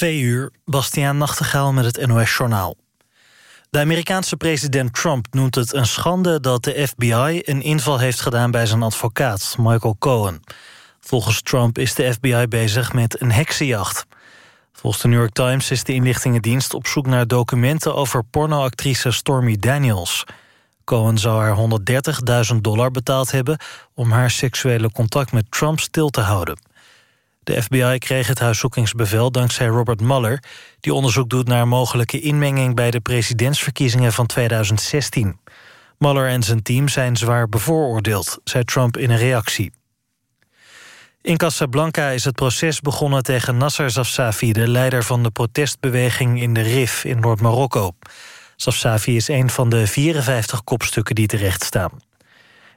Twee uur, Bastiaan Nachtegaal met het NOS-journaal. De Amerikaanse president Trump noemt het een schande dat de FBI... een inval heeft gedaan bij zijn advocaat, Michael Cohen. Volgens Trump is de FBI bezig met een heksenjacht. Volgens de New York Times is de inlichtingendienst op zoek naar documenten... over pornoactrice Stormy Daniels. Cohen zou haar 130.000 dollar betaald hebben... om haar seksuele contact met Trump stil te houden. De FBI kreeg het huiszoekingsbevel dankzij Robert Mueller... die onderzoek doet naar mogelijke inmenging... bij de presidentsverkiezingen van 2016. Mueller en zijn team zijn zwaar bevooroordeeld, zei Trump in een reactie. In Casablanca is het proces begonnen tegen Nasser Zafsafi... de leider van de protestbeweging in de Rif in Noord-Marokko. Zafsafi is een van de 54 kopstukken die terecht staan.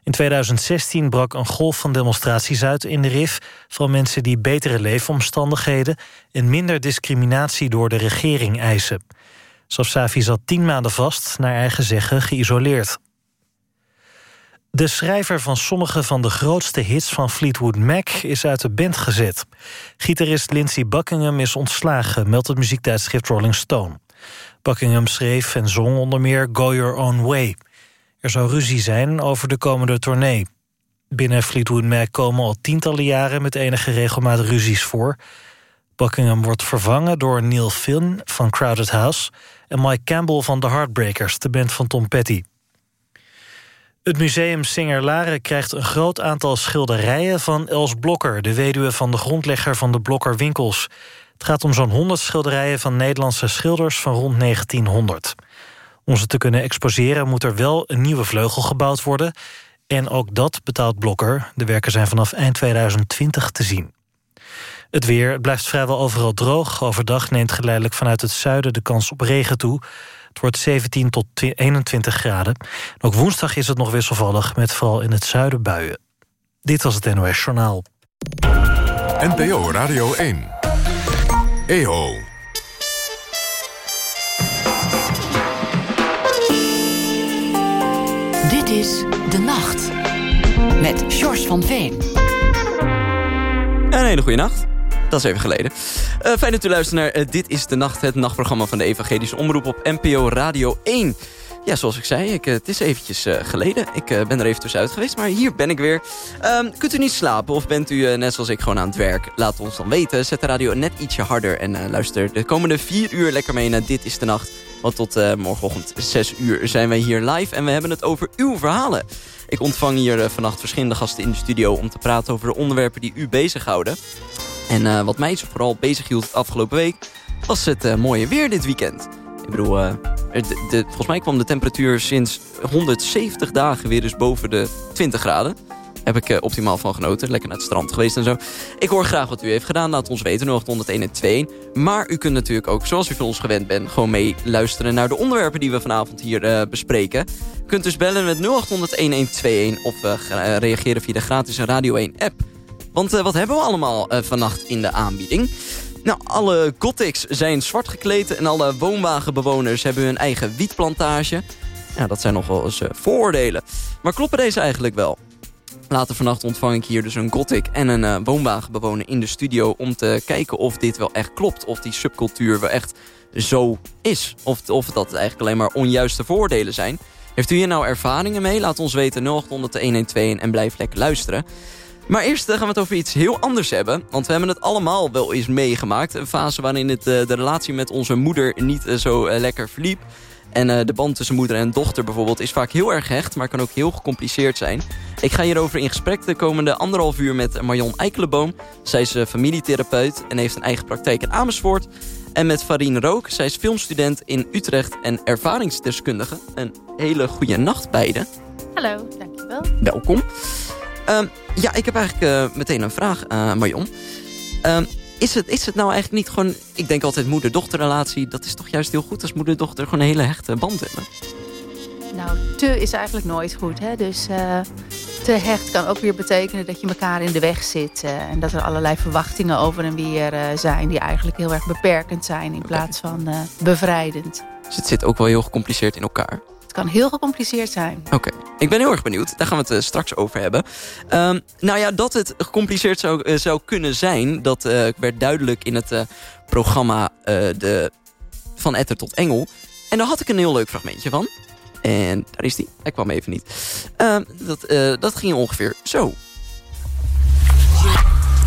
In 2016 brak een golf van demonstraties uit in de RIF... van mensen die betere leefomstandigheden... en minder discriminatie door de regering eisen. Safsafi zat tien maanden vast, naar eigen zeggen geïsoleerd. De schrijver van sommige van de grootste hits van Fleetwood Mac... is uit de band gezet. Gitarist Lindsey Buckingham is ontslagen... meldt het muziektijdschrift Rolling Stone. Buckingham schreef en zong onder meer Go Your Own Way... Er zou ruzie zijn over de komende tournee. Binnen Fleetwood Mac komen al tientallen jaren met enige regelmaat ruzies voor. Buckingham wordt vervangen door Neil Finn van Crowded House... en Mike Campbell van The Heartbreakers, de band van Tom Petty. Het museum Singer-Laren krijgt een groot aantal schilderijen van Els Blokker... de weduwe van de grondlegger van de Blokker Winkels. Het gaat om zo'n 100 schilderijen van Nederlandse schilders van rond 1900. Om ze te kunnen exposeren moet er wel een nieuwe vleugel gebouwd worden. En ook dat betaalt Blokker. De werken zijn vanaf eind 2020 te zien. Het weer blijft vrijwel overal droog. Overdag neemt geleidelijk vanuit het zuiden de kans op regen toe. Het wordt 17 tot 21 graden. ook woensdag is het nog wisselvallig... met vooral in het zuiden buien. Dit was het NOS Journaal. NPO Radio 1. EO. Dit is De Nacht met Sjors van Veen. Een hele goede nacht. Dat is even geleden. Uh, fijn dat u luistert naar uh, Dit is de Nacht, het nachtprogramma van de Evangelische Omroep op NPO Radio 1. Ja, zoals ik zei, ik, uh, het is eventjes geleden. Ik ben er even tussenuit geweest, maar hier ben ik weer. Um, kunt u niet slapen of bent u net zoals ik gewoon aan het werk? Laat ons dan weten. Zet de radio net ietsje harder en luister de komende vier uur lekker mee naar Dit is de Nacht. Want tot uh, morgenochtend 6 uur zijn wij hier live en we hebben het over uw verhalen. Ik ontvang hier uh, vannacht verschillende gasten in de studio... om te praten over de onderwerpen die u bezighouden. En uh, wat mij vooral bezighield de afgelopen week... was het mooie weer dit weekend. Ik bedoel, volgens mij kwam de temperatuur sinds 170 dagen weer eens boven de 20 graden heb ik uh, optimaal van genoten. Lekker naar het strand geweest en zo. Ik hoor graag wat u heeft gedaan. Laat ons weten, 0801 Maar u kunt natuurlijk ook, zoals u van ons gewend bent... gewoon mee luisteren naar de onderwerpen die we vanavond hier uh, bespreken. U kunt dus bellen met 0800-1121 of uh, reageren via de gratis Radio 1-app. Want wat hebben we allemaal vannacht in de aanbieding? Nou, alle gothics zijn zwart gekleed... en alle woonwagenbewoners hebben hun eigen wietplantage... Ja, dat zijn nog wel eens vooroordelen. Maar kloppen deze eigenlijk wel? Later vannacht ontvang ik hier dus een gothic en een uh, woonwagenbewoner in de studio... om te kijken of dit wel echt klopt. Of die subcultuur wel echt zo is. Of, of dat eigenlijk alleen maar onjuiste voordelen zijn. Heeft u hier nou ervaringen mee? Laat ons weten 0800 1121 en blijf lekker luisteren. Maar eerst eh, gaan we het over iets heel anders hebben. Want we hebben het allemaal wel eens meegemaakt. Een fase waarin het, uh, de relatie met onze moeder niet zo lekker verliep. En uh, de band tussen moeder en dochter bijvoorbeeld is vaak heel erg hecht... maar kan ook heel gecompliceerd zijn. Ik ga hierover in gesprek de komende anderhalf uur met Marion Eikelenboom. Zij is uh, familietherapeut en heeft een eigen praktijk in Amersfoort. En met Farine Rook. Zij is filmstudent in Utrecht en ervaringsdeskundige. Een hele goede nacht beiden. Hallo, dankjewel. Welkom. Uh, ja, ik heb eigenlijk uh, meteen een vraag, Marion. Ehm, is het, is het nou eigenlijk niet gewoon... Ik denk altijd moeder-dochterrelatie. Dat is toch juist heel goed als moeder-dochter gewoon een hele hechte band hebben. Nou, te is eigenlijk nooit goed. Hè? Dus uh, te hecht kan ook weer betekenen dat je elkaar in de weg zit. Uh, en dat er allerlei verwachtingen over en weer uh, zijn... die eigenlijk heel erg beperkend zijn in plaats van bevrijdend. Dus het zit ook wel heel gecompliceerd in elkaar. Kan heel gecompliceerd zijn. Oké, ik ben heel erg benieuwd. Daar gaan we het uh, straks over hebben. Um, nou ja, dat het gecompliceerd zou, uh, zou kunnen zijn... dat uh, werd duidelijk in het programma de, Van Etter tot Engel. En daar had ik een heel leuk fragmentje van. En daar is die. Hij kwam even niet. Ehm, dat, dat ging ongeveer zo.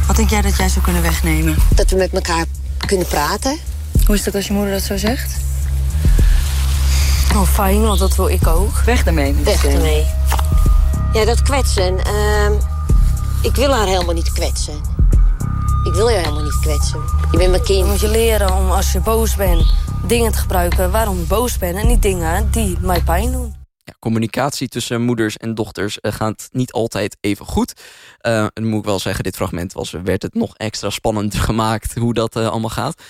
Wat denk jij dat jij zou kunnen wegnemen? Dat we met elkaar kunnen praten. Hoe is dat als je moeder dat zo zegt? Oh, fijn, want dat wil ik ook. Weg ermee. Weg ermee. Ja, dat kwetsen. Uh, ik wil haar helemaal niet kwetsen. Ik wil jou helemaal niet kwetsen. Je bent mijn kind. Je moet je leren om als je boos bent dingen te gebruiken waarom je boos bent... en niet dingen die mij pijn doen. Ja, communicatie tussen moeders en dochters uh, gaat niet altijd even goed. Uh, en moet ik wel zeggen, dit fragment was, werd het nog extra spannend gemaakt... hoe dat uh, allemaal gaat.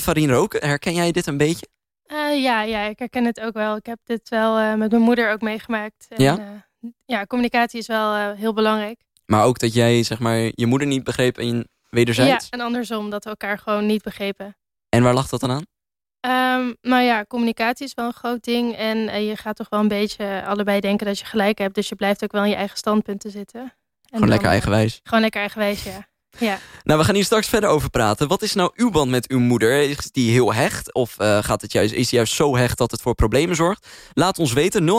Farine Rook, herken jij dit een beetje? Uh, ja, ja, ik herken het ook wel. Ik heb dit wel uh, met mijn moeder ook meegemaakt. En, ja? Uh, ja, communicatie is wel heel belangrijk. Maar ook dat jij zeg maar, je moeder niet begreep en wederzijds? Ja, en andersom, dat we elkaar gewoon niet begrepen. En waar lag dat dan aan? Um, nou ja, communicatie is wel een groot ding. En je gaat toch wel een beetje allebei denken dat je gelijk hebt. Dus je blijft ook wel in je eigen standpunten zitten. En gewoon dan, lekker eigenwijs? Gewoon lekker eigenwijs, ja. Ja. Nou, we gaan hier straks verder over praten. Wat is nou uw band met uw moeder? Is die heel hecht? Of uh, gaat het juist, is die juist zo hecht dat het voor problemen zorgt? Laat ons weten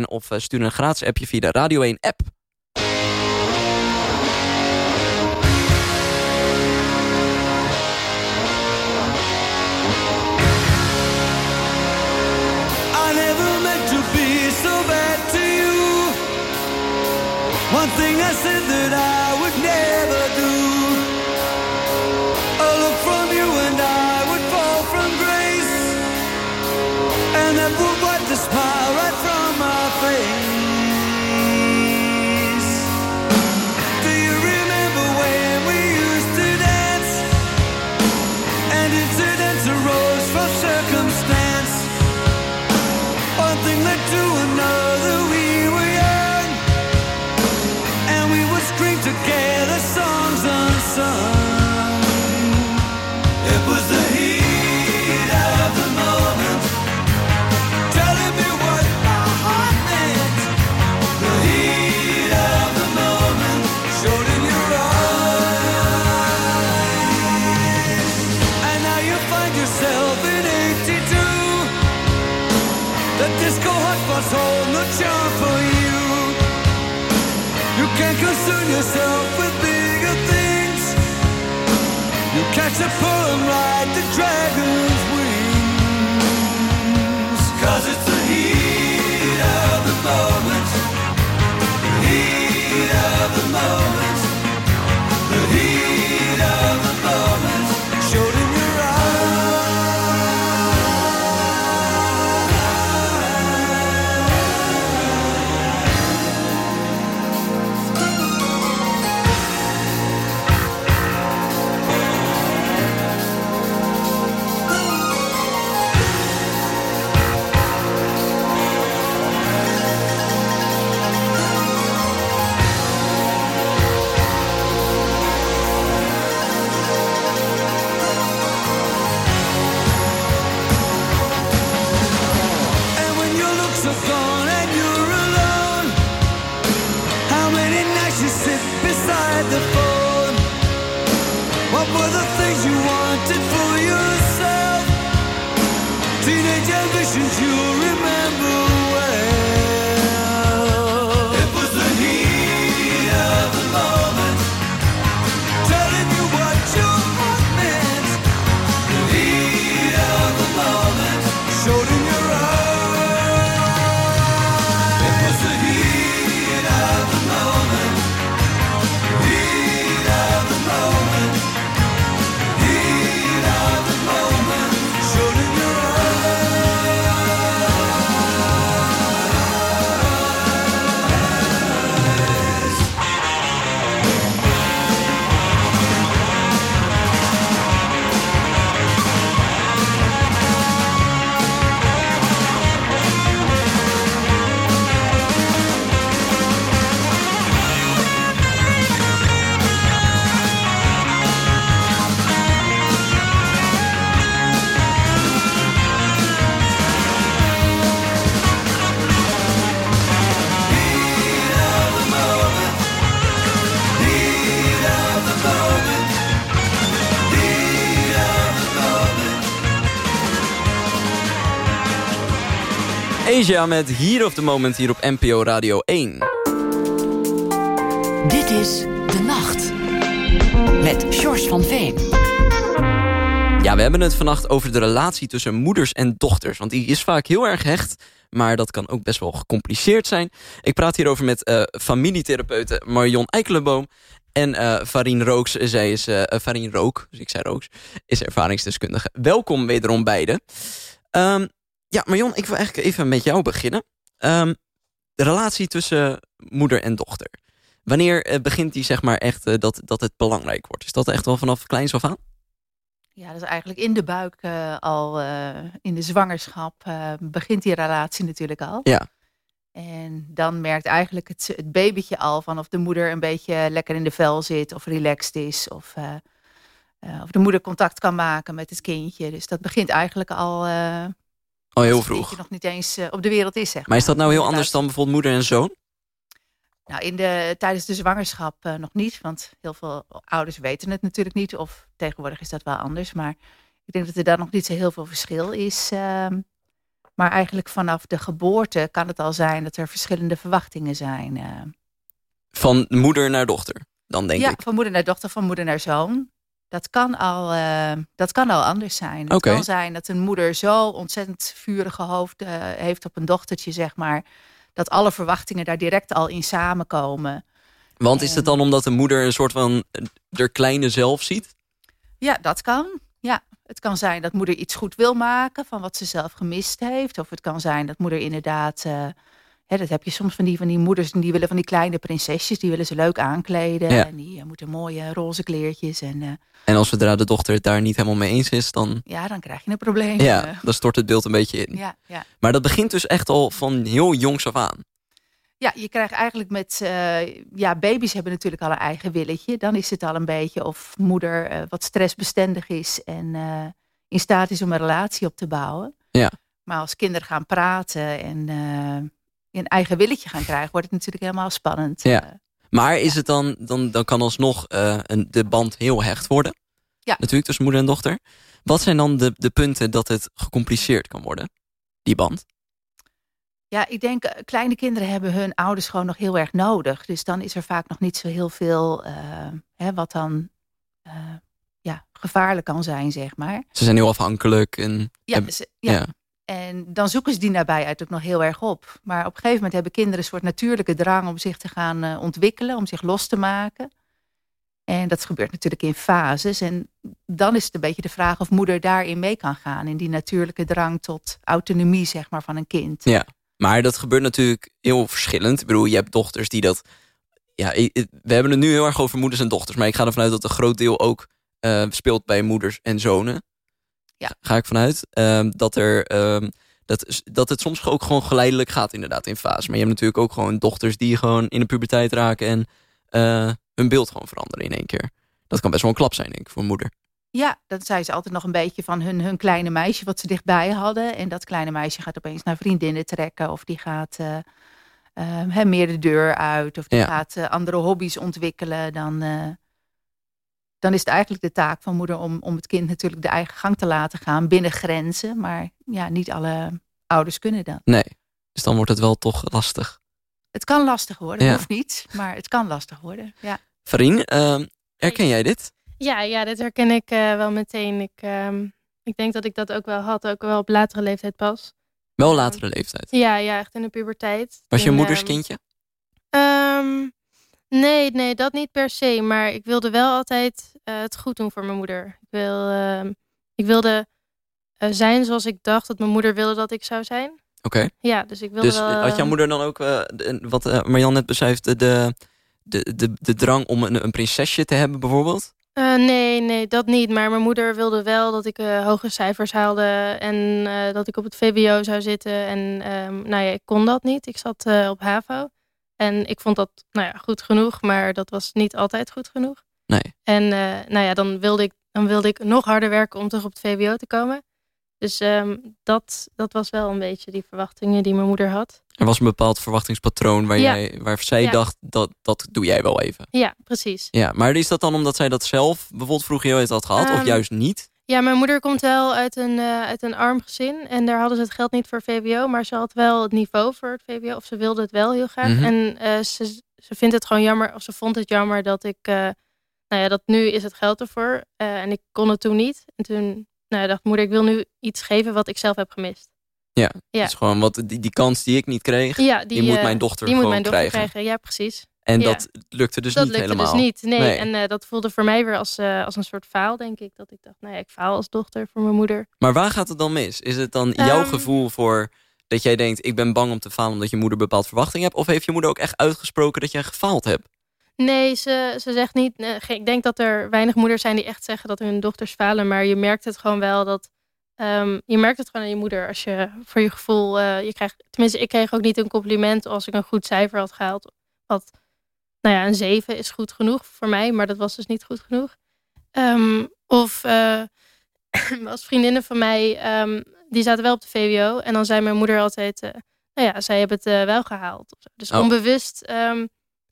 0800-1121 of uh, stuur een gratis appje via de Radio 1 app. One thing I said that I find yourself in 82. The disco hotspots hold no charm for you. You can't concern yourself with bigger things. You catch the pull and ride the dragon's Asia met Hier of the Moment hier op NPO Radio 1. Dit is De Nacht. Met George van Veen. Ja, we hebben het vannacht over de relatie tussen moeders en dochters. Want die is vaak heel erg hecht, maar dat kan ook best wel gecompliceerd zijn. Ik praat hierover met uh, familietherapeute Marion Eikelenboom. En uh, Farine Rooks, zij is, uh, Farine Rook, dus ik zei Rooks, is ervaringsdeskundige. Welkom wederom beiden. Um, ja, Marion, ik wil eigenlijk even met jou beginnen. Um, de relatie tussen moeder en dochter. Wanneer uh, begint die zeg maar echt uh, dat, dat het belangrijk wordt? Is dat echt wel vanaf kleins af aan? Ja, dat is eigenlijk in de buik uh, al, in de zwangerschap begint die relatie natuurlijk al. Ja. En dan merkt eigenlijk het, het babytje al van of de moeder een beetje lekker in de vel zit of relaxed is. Of, of de moeder contact kan maken met het kindje. Dus dat begint eigenlijk al al heel vroeg. je nog niet eens uh, op de wereld is, zeg Maar is dat nou heel anders dan bijvoorbeeld moeder en zoon? Nou, in de, tijdens de zwangerschap uh, nog niet. Want heel veel ouders weten het natuurlijk niet. Of tegenwoordig is dat wel anders. Maar ik denk dat er daar nog niet zo heel veel verschil is. Uh, maar eigenlijk vanaf de geboorte kan het al zijn dat er verschillende verwachtingen zijn. Uh. Van moeder naar dochter, dan denk ja, ik. van moeder naar dochter, van moeder naar zoon. Dat kan al, uh, dat kan al anders zijn. Het okay. kan zijn dat een moeder zo ontzettend vurige hoofd uh, heeft op een dochtertje, zeg maar. Dat alle verwachtingen daar direct al in samenkomen. Want is het dan omdat de moeder een soort van er kleine zelf ziet? Ja, dat kan. Ja, het kan zijn dat moeder iets goed wil maken van wat ze zelf gemist heeft. Of het kan zijn dat moeder inderdaad... Uh, Hè, dat heb je soms van die, van die moeders die willen van die kleine prinsesjes. Die willen ze leuk aankleden. Ja. En die uh, moeten mooie roze kleertjes. En, uh, en als zodra de dochter het daar niet helemaal mee eens is, dan... Ja, dan krijg je een probleem. Ja, dan stort het beeld een beetje in. Ja, ja. Maar dat begint dus echt al van heel jongs af aan. Ja, je krijgt eigenlijk met... Uh, ja, baby's hebben natuurlijk al een eigen willetje. Dan is het al een beetje of moeder uh, wat stressbestendig is... en in staat is om een relatie op te bouwen. Ja. Maar als kinderen gaan praten en een eigen willetje gaan krijgen, wordt het natuurlijk helemaal spannend. Ja. Maar is het dan, dan, dan kan alsnog uh, een, de band heel hecht worden? Ja. Natuurlijk tussen moeder en dochter. Wat zijn dan de, de punten dat het gecompliceerd kan worden, die band? Ja, ik denk kleine kinderen hebben hun ouders gewoon nog heel erg nodig. Dus dan is er vaak nog niet zo heel veel uh, hè, wat dan uh, ja, gevaarlijk kan zijn, zeg maar. Ze zijn heel afhankelijk. En ja, hebben, ze, ja. ja. En dan zoeken ze die nabijheid ook nog heel erg op. Maar op een gegeven moment hebben kinderen een soort natuurlijke drang om zich te gaan uh, ontwikkelen, om zich los te maken. En dat gebeurt natuurlijk in fases. En dan is het een beetje de vraag of moeder daarin mee kan gaan. In die natuurlijke drang tot autonomie, zeg maar, van een kind. Ja, maar dat gebeurt natuurlijk heel verschillend. Ik bedoel, je hebt dochters die dat... Ja, we hebben het nu heel erg over moeders en dochters. Maar ik ga ervan uit dat een groot deel ook uh, speelt bij moeders en zonen. Ja. Ga ik vanuit. Um, dat, er, um, dat, dat het soms ook gewoon geleidelijk gaat inderdaad in fase. Maar je hebt natuurlijk ook gewoon dochters die gewoon in de puberteit raken... en uh, hun beeld gewoon veranderen in één keer. Dat kan best wel een klap zijn, denk ik, voor een moeder. Ja, dan zei ze altijd nog een beetje van hun, hun kleine meisje... wat ze dichtbij hadden. En dat kleine meisje gaat opeens naar vriendinnen trekken... of die gaat uh, uh, meer de deur uit... of die ja. gaat andere hobby's ontwikkelen dan dan is het eigenlijk de taak van moeder om, om het kind natuurlijk de eigen gang te laten gaan binnen grenzen. Maar ja, niet alle ouders kunnen dat. Nee, dus dan wordt het wel toch lastig. Het kan lastig worden, Ja. hoeft niet, maar het kan lastig worden. Ja. Farine, uh, herken jij dit? Ja, ja dit herken ik uh, wel meteen. Ik, uh, ik denk dat ik dat ook wel had, ook wel op latere leeftijd pas. Wel latere leeftijd? Ja, ja echt in de puberteit. Was je moeders ehm, kindje? Um, nee, nee, dat niet per se. Maar ik wilde wel altijd uh, het goed doen voor mijn moeder. Ik, wil, uh, ik wilde uh, zijn zoals ik dacht dat mijn moeder wilde dat ik zou zijn. Oké. Okay. Ja, dus ik wilde Dus wel, had jouw moeder dan ook, de, wat Marjan net beschrijft, de, de, de, de drang om een, een prinsesje te hebben bijvoorbeeld? Nee, nee, dat niet. Maar mijn moeder wilde wel dat ik hoge cijfers haalde en dat ik op het VWO zou zitten. En um, nou ja, ik kon dat niet. Ik zat op HAVO. En ik vond dat nou ja, goed genoeg, maar dat was niet altijd goed genoeg. Nee. En nou ja, dan wilde, ik, dan wilde ik nog harder werken om terug op het VWO te komen. Dus um, dat, dat was wel een beetje die verwachtingen die mijn moeder had. Er was een bepaald verwachtingspatroon waar, Ja. jij, waar zij Ja. dacht, dat, dat doe jij wel even. Ja, precies. Ja, maar is dat dan omdat zij dat zelf bijvoorbeeld vroeger heel had gehad? of Ehm, juist niet? Ja, mijn moeder komt wel uit een, eh, uit een arm gezin. En daar hadden ze het geld niet voor VWO. Maar ze had wel het niveau voor het VWO. Of ze wilde het wel heel graag. Mhm. En eh, ze, ze vindt het gewoon jammer. Of ze vond het jammer dat ik... eh, nou ja, dat nu is het geld ervoor. En ik kon het toen niet. En toen nou ja, dacht moeder, ik wil nu iets geven wat ik zelf heb gemist. Ja, Ja. Is gewoon wat, die, die kans die ik niet kreeg, Ja, die, moet mijn dochter die moet gewoon mijn dochter krijgen. krijgen. Ja, precies. En Ja. dat lukte dus dat niet lukte helemaal. dus niet. Nee. Nee. En eh, dat voelde voor mij weer als, eh, als een soort faal, denk ik. Dat ik dacht, nou ja, ik faal als dochter voor mijn moeder. Maar waar gaat het dan mis? Is het dan jouw Ehm, gevoel voor dat jij denkt... ik ben bang om te falen omdat je moeder bepaald verwachting hebt? Of heeft je moeder ook echt uitgesproken dat jij gefaald hebt? Nee, ze, ze zegt niet. ik denk dat er weinig moeders zijn die echt zeggen dat hun dochters falen. Maar je merkt het gewoon wel dat. ehm, je merkt het gewoon aan je moeder als je voor je gevoel. eh, je krijgt, tenminste, ik kreeg ook niet een compliment als ik een goed cijfer had gehaald. Wat, nou ja, een 7 is goed genoeg voor mij, maar dat was dus niet goed genoeg. Ehm, of eh, als vriendinnen van mij, ehm, die zaten wel op de VWO. En dan zei mijn moeder altijd. eh, nou ja, zij hebben het eh, wel gehaald. of zo. Dus Oh. onbewust. ehm,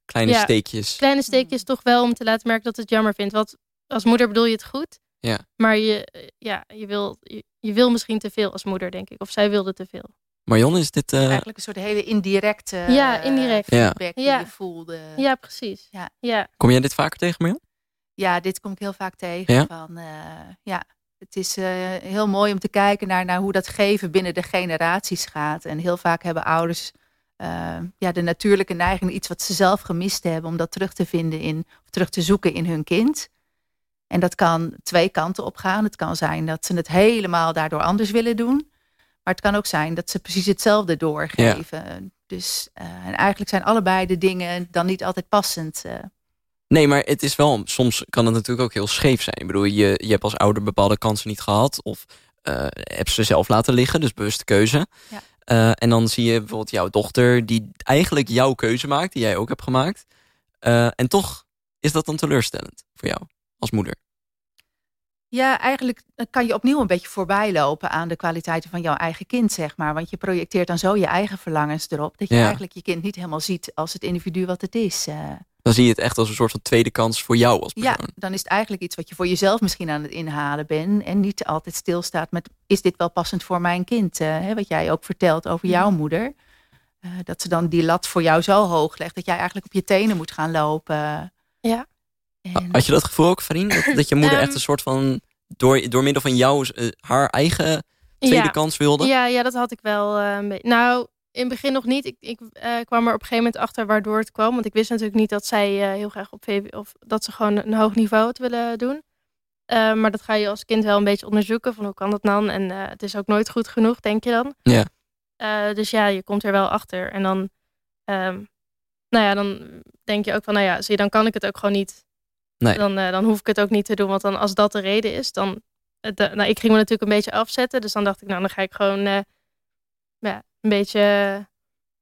Kleine Ja. steekjes. kleine steekjes toch wel om te laten merken dat het jammer vindt. Want als moeder bedoel je het goed. Ja. Maar je, ja, je, wil, je, je wil misschien te veel als moeder, denk ik. Of zij wilde te veel. Marion, is dit... eh, Eigenlijk een soort hele indirecte Ja, indirect. Ja. feedback die Ja. je voelde. Ja, precies. Ja. Ja. Kom jij dit vaker tegen, Marion? Ja, dit kom ik heel vaak tegen. Ja? Van, eh, ja, het is eh, heel mooi om te kijken naar, naar hoe dat geven binnen de generaties gaat. En heel vaak hebben ouders eh, ja, de natuurlijke neiging, iets wat ze zelf gemist hebben, om dat terug te vinden in, of terug te zoeken in hun kind. En dat kan twee kanten op gaan. Het kan zijn dat ze het helemaal daardoor anders willen doen. Maar het kan ook zijn dat ze precies hetzelfde doorgeven. Dus eh, en eigenlijk zijn allebei de dingen dan niet altijd passend. eh. Nee, maar het is wel... Soms kan het natuurlijk ook heel scheef zijn. Ik bedoel, je, je hebt als ouder bepaalde kansen niet gehad. Of eh heb ze zelf laten liggen, dus bewuste keuze. Ja. En dan zie je bijvoorbeeld jouw dochter... die eigenlijk jouw keuze maakt, die jij ook hebt gemaakt. En toch is dat dan teleurstellend voor jou als moeder. Ja, eigenlijk kan je opnieuw een beetje voorbij lopen aan de kwaliteiten van jouw eigen kind, zeg maar. Want je projecteert dan zo je eigen verlangens erop, dat je Ja. eigenlijk je kind niet helemaal ziet als het individu wat het is. eh. Dan zie je het echt als een soort van tweede kans voor jou als ja, persoon. dan is het eigenlijk iets wat je voor jezelf misschien aan het inhalen bent en niet altijd stilstaat met, is dit wel passend voor mijn kind? eh, hè, wat jij ook vertelt over jouw moeder. Eh, dat ze dan die lat voor jou zo hoog legt, dat jij eigenlijk op je tenen moet gaan lopen. Ja. En- Had je dat gevoel ook, Farien? Dat, dat je moeder Ehm. echt een soort van... door, door middel van jou eh, haar eigen tweede Ja. kans wilde? Ja, ja, dat had ik wel eh. Nou, in het begin nog niet. Ik, ik eh, kwam er op een gegeven moment achter waardoor het kwam. Want ik wist natuurlijk niet dat zij heel graag op VW... of dat ze gewoon een hoog niveau het willen doen. Maar dat ga je als kind wel een beetje onderzoeken. Van hoe kan dat dan? En het is ook nooit goed genoeg, denk je dan. Ja. Dus ja, je komt er wel achter. En dan, ehm, nou ja, dan denk je ook van, nou ja, zie je, dan kan ik het ook gewoon niet. Nee. Dan, eh, dan hoef ik het ook niet te doen. Want dan, als dat de reden is, dan. het, eh, nou, ik ging me natuurlijk een beetje afzetten. Dus dan dacht ik, nou, dan ga ik gewoon eh, ja, een beetje.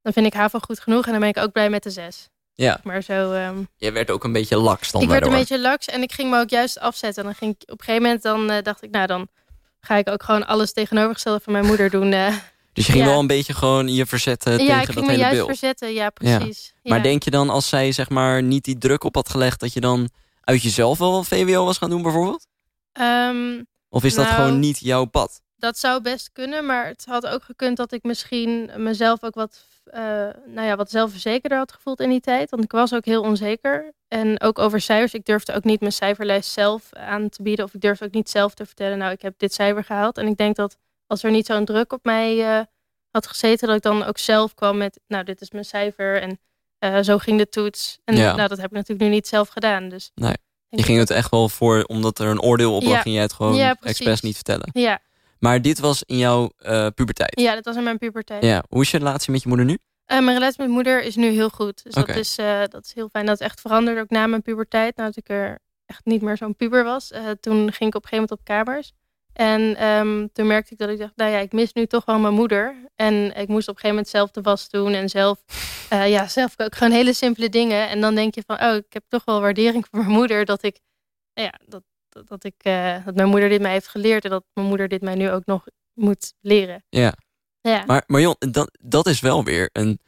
dan vind ik HAVO goed genoeg en dan ben ik ook blij met de zes. Ja. Maar zo. ehm, Jij werd ook een beetje laks dan ik werd daardoor. een beetje laks en ik ging me ook juist afzetten. En dan ging ik op een gegeven moment dan dacht ik, nou dan ga ik ook gewoon alles tegenovergestelde van mijn moeder doen. Dus je ging Ja. wel een beetje gewoon je verzetten ja, tegen ik dat ging me hele juist beeld. verzetten. Ja, Ja. precies. Ja. Maar denk je dan als zij zeg maar niet die druk op had gelegd... dat je dan uit jezelf wel VWO was gaan doen bijvoorbeeld? Ehm, Of is dat Nou, gewoon niet jouw pad? Dat zou best kunnen, maar het had ook gekund dat ik misschien mezelf ook wat, eh, nou ja, wat zelfverzekerder had gevoeld in die tijd. Want ik was ook heel onzeker. En ook over cijfers. Ik durfde ook niet mijn cijferlijst zelf aan te bieden. Of ik durfde ook niet zelf te vertellen, nou, ik heb dit cijfer gehaald. En ik denk dat als er niet zo'n druk op mij eh, had gezeten, dat ik dan ook zelf kwam met, nou, dit is mijn cijfer. En eh, zo ging de toets. En Ja. nou, dat heb ik natuurlijk nu niet zelf gedaan. Dus Nee. Je ging het echt wel voor, omdat er een oordeel op lag... Ja. ging jij het gewoon Ja, expres niet vertellen. ja, Maar dit was in jouw eh, puberteit. ja, dat was in mijn puberteit. Ja. Hoe is je relatie met je moeder nu? Eh, mijn relatie met mijn moeder is nu heel goed. Dus dat, is, dat is heel fijn. Dat is echt veranderd ook na mijn puberteit. Nadat ik er echt niet meer zo'n puber was. Toen ging ik op een gegeven moment op kamers. En ehm, toen merkte ik dat ik dacht, nou ja, ik mis nu toch wel mijn moeder. En ik moest op een gegeven moment zelf de was doen. En zelf, eh ja, zelf ook gewoon hele simpele dingen. En dan denk je van, oh, ik heb toch wel waardering voor mijn moeder. Dat ik, nou ja, dat, dat, dat ik, eh, dat mijn moeder dit mij heeft geleerd. En dat mijn moeder dit mij nu ook nog moet leren. Ja. Ja. Maar Marion, dat, dat is wel weer een,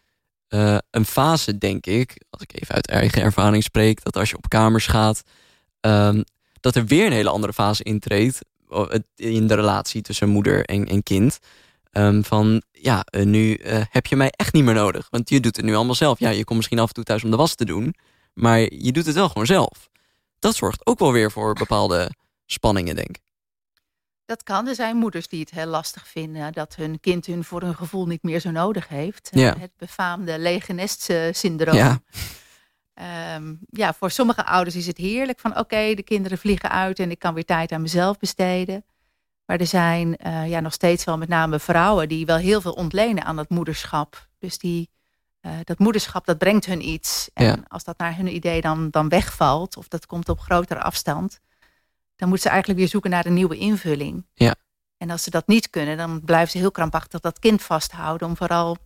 eh, een fase, denk ik... als ik even uit eigen ervaring spreek... dat als je op kamers gaat... ehm, dat er weer een hele andere fase intreedt... in de relatie tussen moeder en, en kind. Ehm, van ja, eh, nu eh, heb je mij echt niet meer nodig. Want je doet het nu allemaal zelf. Ja, je komt misschien af en toe thuis om de was te doen. Maar je doet het wel gewoon zelf. Dat zorgt ook wel weer voor bepaalde spanningen, denk ik. Dat kan. Er zijn moeders die het heel lastig vinden dat hun kind hun voor hun gevoel niet meer zo nodig heeft. Ja. Eh, Het befaamde lege nest syndroom. Ja. Ehm, ja, voor sommige ouders is het heerlijk van oké, de kinderen vliegen uit en ik kan weer tijd aan mezelf besteden. Maar er zijn eh, ja, nog steeds wel met name vrouwen die wel heel veel ontlenen aan dat moederschap. Dus die, eh, dat moederschap, dat brengt hun iets. En Ja. als dat naar hun idee dan, dan wegvalt, of dat komt op grotere afstand, dan moeten ze eigenlijk weer zoeken naar een nieuwe invulling. Ja. En als ze dat niet kunnen, dan blijven ze heel krampachtig dat kind vasthouden om vooral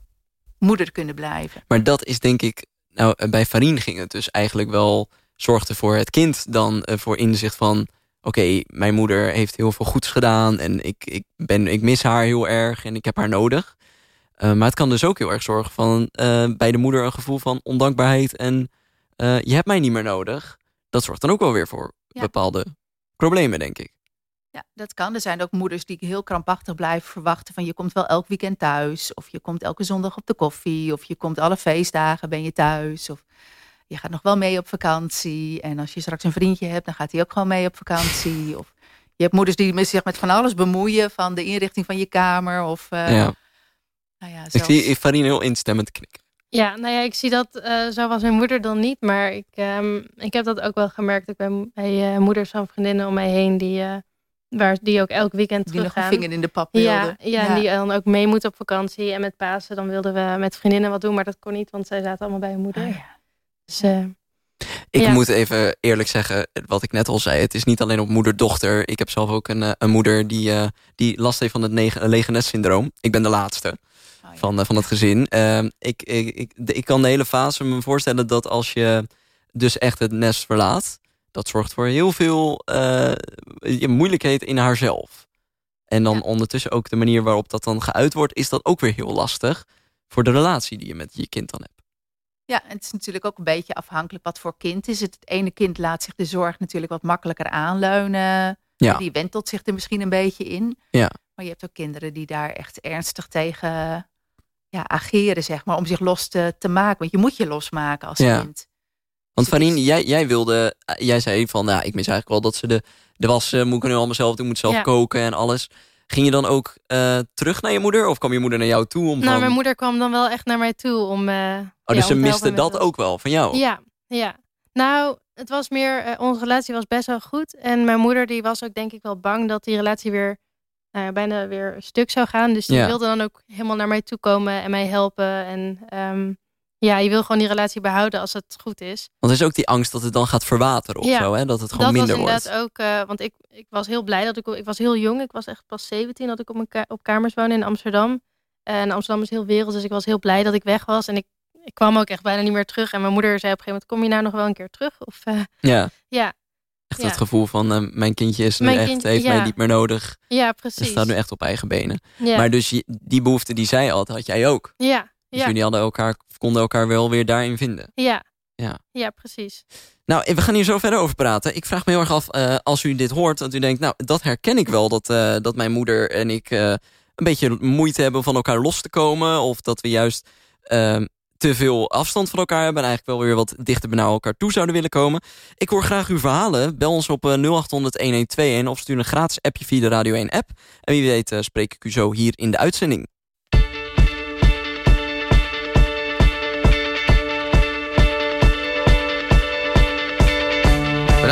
moeder te kunnen blijven. Maar dat is denk ik... Nou, eh, bij Farine ging het dus eigenlijk wel... zorgde voor het kind dan voor inzicht van... oké, mijn moeder heeft heel veel goeds gedaan... en ik, ik, ben, ik mis haar heel erg en ik heb haar nodig. Eh, maar het kan dus ook heel erg zorgen van... eh, bij de moeder een gevoel van ondankbaarheid... en eh, je hebt mij niet meer nodig. Dat zorgt dan ook wel weer voor Ja. bepaalde problemen, denk ik. Ja, dat kan. Er zijn ook moeders die heel krampachtig blijven verwachten van je komt wel elk weekend thuis. Of je komt elke zondag op de koffie. Of je komt alle feestdagen ben je thuis. Of je gaat nog wel mee op vakantie. En als je straks een vriendje hebt, dan gaat hij ook gewoon mee op vakantie. Of je hebt moeders die zich met van alles bemoeien. Van de inrichting van je kamer. Of eh, ja. nou ja, Ik zie Farine heel instemmend knikken. Ja, nou ja, ik zie dat eh, zo was mijn moeder dan niet. Maar ik, ehm, ik heb dat ook wel gemerkt ook bij, bij eh, moeders van vriendinnen om mij heen. Die, eh, waar, die ook elk weekend die nog een vinger in de pap Ja, wilden. ja, en die dan ook mee moeten op vakantie. En met Pasen dan wilden we met vriendinnen wat doen. Maar dat kon niet, want zij zaten allemaal bij hun moeder. Ah, ja. Dus eh, Ik Ja. moet even eerlijk zeggen, wat ik net al zei. Het is niet alleen op moeder-dochter. Ik heb zelf ook een, eh, een moeder die, eh, die last heeft van het lege nest syndroom. Ik ben de laatste Oh, ja. van, van het gezin. Ehm, ik, ik, ik, de- ik kan de hele fase me voorstellen dat als je dus echt het nest verlaat... dat zorgt voor heel veel moeilijkheid in haarzelf. En dan Ja. ondertussen ook de manier waarop dat dan geuit wordt... is dat ook weer heel lastig voor de relatie die je met je kind dan hebt. Ja, het is natuurlijk ook een beetje afhankelijk wat voor kind is het. Ene kind laat zich de zorg natuurlijk wat makkelijker aanleunen. Ja. Die wentelt zich er misschien een beetje in. Ja. Maar je hebt ook kinderen die daar echt ernstig tegen ja, ageren, zeg maar, om zich los te, te maken. Want je moet je losmaken als Ja. kind. Want Dus het Farine, is- jij, jij wilde, eh, jij zei van, nou, ik mis eigenlijk wel dat ze de, de was eh, moet ik nu allemaal zelf doen, moet zelf koken en alles. Ging je dan ook eh, terug naar je moeder of kwam je moeder naar jou toe? Om nou, van, mijn moeder kwam dan wel echt naar mij toe om. eh, oh, ja, dus ze te miste dat ook wel van jou? Ja, ja. Nou, het was meer, eh, onze relatie was best wel goed. En mijn moeder die was ook denk ik wel bang dat die relatie weer nou ja, bijna weer stuk zou gaan. Dus die Ja. wilde dan ook helemaal naar mij toe komen en mij helpen. En ehm, ja, je wil gewoon die relatie behouden als het goed is. Want er is ook die angst dat het dan gaat verwateren of Ja, zo, hè? dat het gewoon dat minder was wordt. inderdaad ook, eh, want ik, ik was heel blij dat ik, ik was heel jong. Ik was echt pas 17 dat ik op, mijn op kamers woonde in Amsterdam. En Amsterdam is heel wereld, dus ik was heel blij dat ik weg was. En ik, ik kwam ook echt bijna niet meer terug. En mijn moeder zei op een gegeven moment, kom je nou nog wel een keer terug? Of, eh, Ja, ja, echt Ja. het gevoel van eh, mijn kindje is nu Mijn echt, kind- heeft mij niet meer nodig. ja, Ze precies. staat nu echt op eigen benen. ja. Maar dus die behoefte die zij had, had jij ook. ja, Dus ja, jullie hadden elkaar, konden elkaar wel weer daarin vinden. ja, Ja. ja, precies. Nou, we gaan hier zo verder over praten. Ik vraag me heel erg af, eh, als u dit hoort, dat u denkt... nou, dat herken ik wel, dat, eh, dat mijn moeder en ik... eh, een beetje moeite hebben van elkaar los te komen... of dat we juist eh, te veel afstand van elkaar hebben... en eigenlijk wel weer wat dichter naar elkaar toe zouden willen komen. Ik hoor graag uw verhalen. Bel ons op eh, 0800-1121 of stuur een gratis appje via de Radio 1-app. En wie weet spreek ik u zo hier in de uitzending.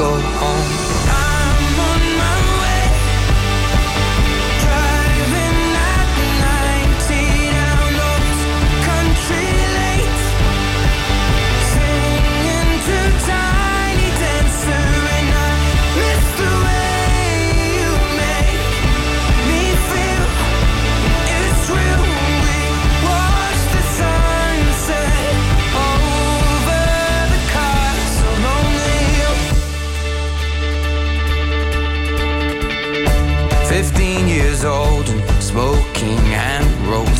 go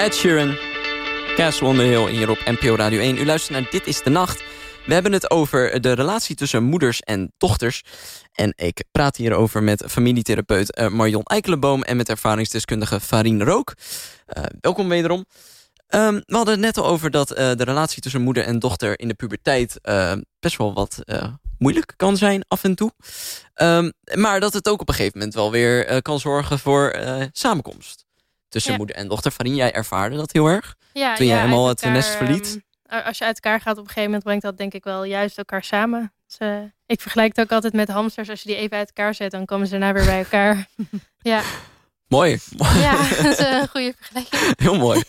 Ed Sheeran, the Hill hier op NPO Radio 1. U luistert naar Dit is de Nacht. We hebben het over de relatie tussen moeders en dochters. En ik praat hierover met familietherapeut eh, Marion Eikelenboom... en met ervaringsdeskundige Farine Rook. Eh, welkom wederom. Ehm, we hadden het net al over dat eh, de relatie tussen moeder en dochter... in de puberteit best wel wat moeilijk kan zijn af en toe. Ehm, maar dat het ook op een gegeven moment wel weer kan zorgen voor samenkomst. Tussen Ja. moeder en dochter. Farine, jij ervaarde dat heel erg? Ja, Toen jij ja, helemaal het nest verliet? ehm, als je uit elkaar gaat op een gegeven moment brengt dat denk ik wel juist elkaar samen. Dus, eh, ik vergelijk het ook altijd met hamsters. Als je die even uit elkaar zet, dan komen ze daarna weer bij elkaar. ja. Mooi. ja, dat is een goede vergelijking. Heel mooi.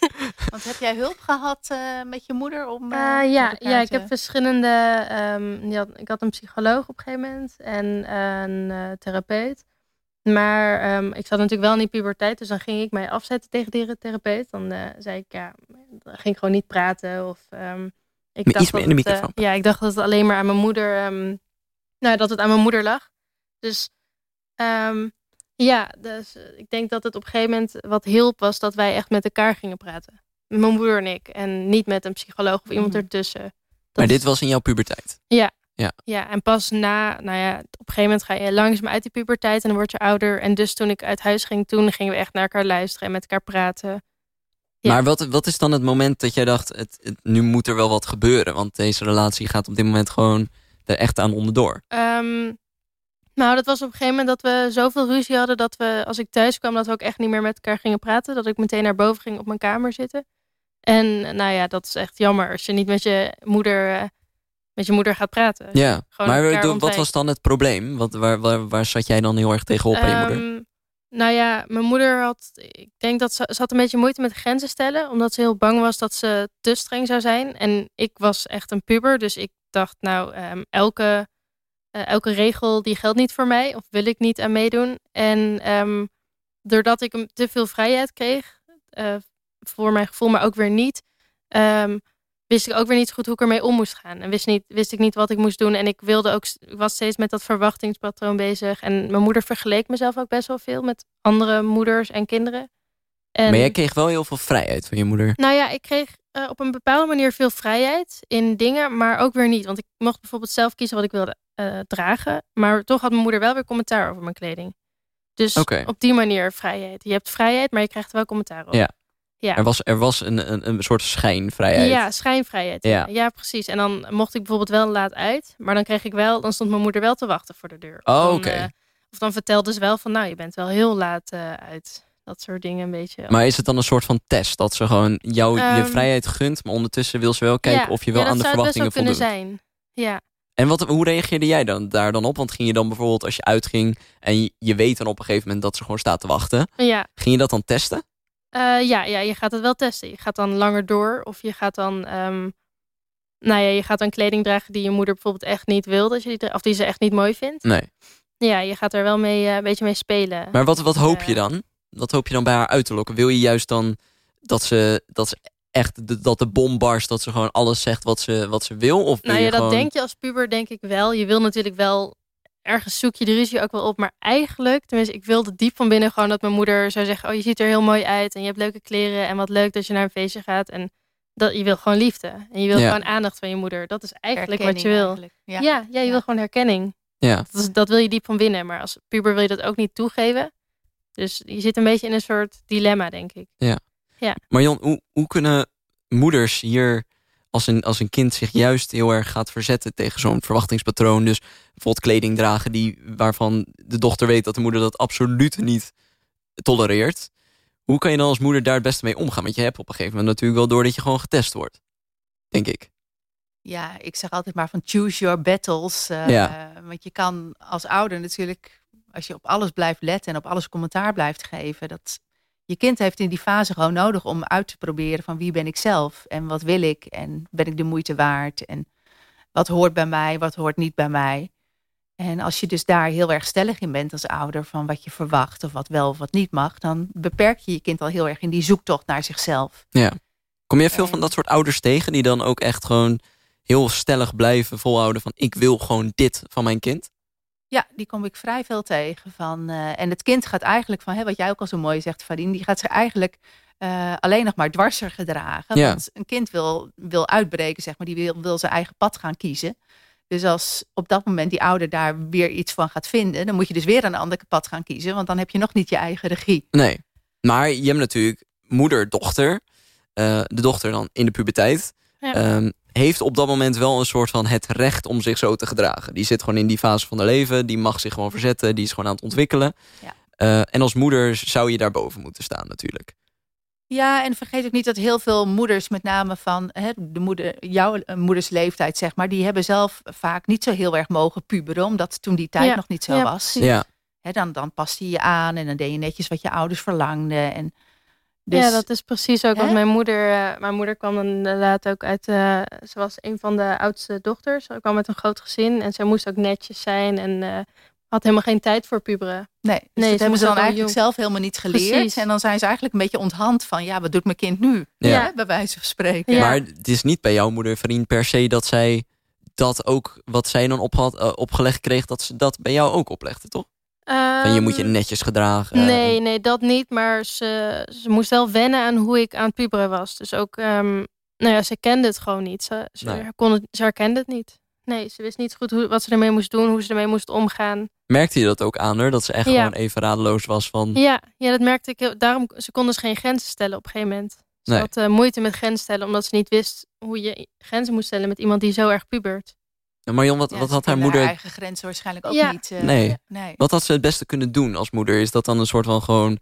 Want heb jij hulp gehad eh, met je moeder om. eh, ja, ja, ik heb verschillende. ehm, ik had een psycholoog op een gegeven moment en een eh, therapeut. Maar ehm, ik zat natuurlijk wel in die puberteit, dus dan ging ik mij afzetten tegen die therapeut. Dan eh, zei ik, ja, dan ging ik gewoon niet praten. Of, ehm, ik Maar dacht iets meer in de het, microfoon. ja, ik dacht dat het alleen maar aan mijn moeder, ehm, nou, dat het aan mijn moeder lag. Dus ja, dus eh, ik denk dat het op een gegeven moment wat hielp was dat wij echt met elkaar gingen praten. Mijn moeder en ik. En niet met een psycholoog of iemand Mhm. ertussen. Dat maar dit was in jouw puberteit. Ja. Ja. ja, en pas na, nou ja, op een gegeven moment ga je langzaam uit die puberteit en dan word je ouder. En dus toen ik uit huis ging, toen gingen we echt naar elkaar luisteren en met elkaar praten. Ja. Maar wat, wat is dan het moment dat jij dacht, het, het- nu moet er wel wat gebeuren? Want deze relatie gaat op dit moment gewoon er echt aan onderdoor. Ehm, nou, dat was op een gegeven moment dat we zoveel ruzie hadden dat we, als ik thuis kwam, dat we ook echt niet meer met elkaar gingen praten. Dat ik meteen naar boven ging op mijn kamer zitten. En nou ja, dat is echt jammer als je niet met je moeder, eh, met je moeder gaat praten. Ja, Gewoon maar wat was dan het probleem? Wat, waar, waar, waar zat jij dan heel erg tegenop aan je moeder? Ehm, nou ja, mijn moeder had, ik denk dat ze, ze had een beetje moeite met grenzen stellen, omdat ze heel bang was dat ze te streng zou zijn. En ik was echt een puber, dus ik dacht, nou, ehm, elke, eh, elke regel die geldt niet voor mij, of wil ik niet aan meedoen. En ehm, doordat ik hem te veel vrijheid kreeg, eh, voor mijn gevoel, maar ook weer niet, wist ik ook weer niet zo goed hoe ik ermee om moest gaan. En wist, niet, wist ik niet wat ik moest doen. En ik wilde ook, ik was steeds met dat verwachtingspatroon bezig. En mijn moeder vergeleek mezelf ook best wel veel met andere moeders en kinderen. En, Maar jij kreeg wel heel veel vrijheid van je moeder. nou ja, ik kreeg eh, op een bepaalde manier veel vrijheid in dingen, maar ook weer niet. Want ik mocht bijvoorbeeld zelf kiezen wat ik wilde eh, dragen. Maar toch had mijn moeder wel weer commentaar over mijn kleding. Dus op die manier vrijheid. Je hebt vrijheid, maar je krijgt wel commentaar op. Ja. Ja. Er was, er was een, een, een soort schijnvrijheid. Ja, schijnvrijheid. Ja. Ja. ja, precies. En dan mocht ik bijvoorbeeld wel laat uit, maar dan kreeg ik wel, dan stond mijn moeder wel te wachten voor de deur. Oh, oké. eh, of dan vertelde ze wel van, nou, je bent wel heel laat eh, uit. Dat soort dingen een beetje. Maar is het dan een soort van test? Dat ze gewoon jou je Ehm, vrijheid gunt, maar ondertussen wil ze wel kijken Ja, of je wel ja, dat aan de zou verwachtingen best wel voldoet. kunnen zijn. Ja. En wat, hoe reageerde jij dan daar dan op? Want ging je dan bijvoorbeeld als je uitging en je, je weet dan op een gegeven moment dat ze gewoon staat te wachten. Ja. Ging je dat dan testen? Eh, ja, ja, je gaat het wel testen. Je gaat dan langer door. Of je gaat dan, ehm, nou ja, je gaat dan kleding dragen die je moeder bijvoorbeeld echt niet wil. Dat je die, of die ze echt niet mooi vindt. Nee. Ja, je gaat er wel mee, eh, een beetje mee spelen. Maar wat, wat hoop Eh, je dan? Wat hoop je dan bij haar uit te lokken? Wil je juist dan dat ze, dat ze echt de, dat de bom barst, dat ze gewoon alles zegt wat ze, wat ze wil? Of Nou ja, dat gewoon... denk je als puber denk ik wel. Je wil natuurlijk wel, ergens zoek je de ruzie ook wel op. Maar eigenlijk, tenminste, ik wilde diep van binnen gewoon dat mijn moeder zou zeggen... oh, je ziet er heel mooi uit en je hebt leuke kleren... en wat leuk dat je naar een feestje gaat. En dat, je wil gewoon liefde. En je wil Ja. gewoon aandacht van je moeder. Dat is eigenlijk wat je wil. Ja. ja, je wil gewoon herkenning. Ja. Dat, is- dat wil je diep van binnen. Maar als puber wil je dat ook niet toegeven. Dus je zit een beetje in een soort dilemma, denk ik. Ja. Ja. Marion, hoe, hoe kunnen moeders hier, als een, als een kind zich juist heel erg gaat verzetten tegen zo'n verwachtingspatroon, dus bijvoorbeeld kleding dragen die, waarvan de dochter weet dat de moeder dat absoluut niet tolereert. Hoe kan je dan als moeder daar het beste mee omgaan? Want je hebt op een gegeven moment natuurlijk wel door dat je gewoon getest wordt. Denk ik. Ja, ik zeg altijd maar van choose your battles. eh, Ja. Want je kan als ouder natuurlijk, als je op alles blijft letten en op alles commentaar blijft geven, dat je kind heeft in die fase gewoon nodig om uit te proberen van wie ben ik zelf en wat wil ik en ben ik de moeite waard en wat hoort bij mij, wat hoort niet bij mij. En als je dus daar heel erg stellig in bent als ouder van wat je verwacht of wat wel of wat niet mag, dan beperk je je kind al heel erg in die zoektocht naar zichzelf. Ja. Kom jij veel van dat soort ouders tegen die dan ook echt gewoon heel stellig blijven volhouden van ik wil gewoon dit van mijn kind? Ja, die kom ik vrij veel tegen. Van, eh, en het kind gaat eigenlijk van, hè, wat jij ook al zo mooi zegt, Fadien, die gaat zich eigenlijk eh, alleen nog maar dwarser gedragen. Ja. Want een kind wil, wil uitbreken, zeg maar, die wil, wil zijn eigen pad gaan kiezen. Dus als op dat moment die ouder daar weer iets van gaat vinden, dan moet je dus weer een ander pad gaan kiezen, want dan heb je nog niet je eigen regie. Nee. Maar je hebt natuurlijk moeder, dochter. eh, de dochter dan in de puberteit. Ja. ehm, heeft op dat moment wel een soort van het recht om zich zo te gedragen. Die zit gewoon in die fase van haar leven. Die mag zich gewoon verzetten. Die is gewoon aan het ontwikkelen. Ja. Eh, en als moeder zou je daarboven moeten staan natuurlijk. Ja, en vergeet ook niet dat heel veel moeders, met name van hè, de moeder, jouw eh, moeders leeftijd, zeg maar, die hebben zelf vaak niet zo heel erg mogen puberen, omdat toen die tijd Ja, nog niet zo ja, was. Ja. Hè, dan, dan paste je je aan en dan deed je netjes wat je ouders verlangden. En dus, ja, dat is precies ook wat mijn moeder... eh, mijn moeder kwam dan inderdaad ook uit... eh, ze was een van de oudste dochters. Ze kwam uit een groot gezin. En zij moest ook netjes zijn. En eh, had helemaal geen tijd voor puberen. nee, dus nee, dat ze hebben moest ze dan eigenlijk jong. zelf helemaal niet geleerd. Precies. En dan zijn ze eigenlijk een beetje onthand van, ja, wat doet mijn kind nu? Ja. Hè, bij wijze van spreken. Ja. Maar het is niet bij jouw moeder, vriend, per se dat zij dat ook, wat zij dan op had, opgelegd kreeg, dat ze dat bij jou ook oplegde, toch? Van je moet je Ehm, netjes gedragen. Nee, nee, dat niet. Maar ze, ze moest wel wennen aan hoe ik aan het puberen was. Dus ook, ehm, nou ja, ze kende het gewoon niet. Ze, ze, Nee. kon het, ze herkende het niet. Nee, ze wist niet goed hoe, wat ze ermee moest doen, hoe ze ermee moest omgaan. Merkte je dat ook aan haar? Dat ze echt Ja. gewoon even radeloos was van... Ja, ja, dat merkte ik. heel- Daarom, ze kon dus geen grenzen stellen op een gegeven moment. Ze Nee. had eh, moeite met grenzen stellen, omdat ze niet wist hoe je grenzen moest stellen met iemand die zo erg pubert. Marion, wat, Ja, wat had haar moeder... eigen grenzen waarschijnlijk ook Ja. niet. eh, Nee. nee. Wat had ze het beste kunnen doen als moeder? Is dat dan een soort van gewoon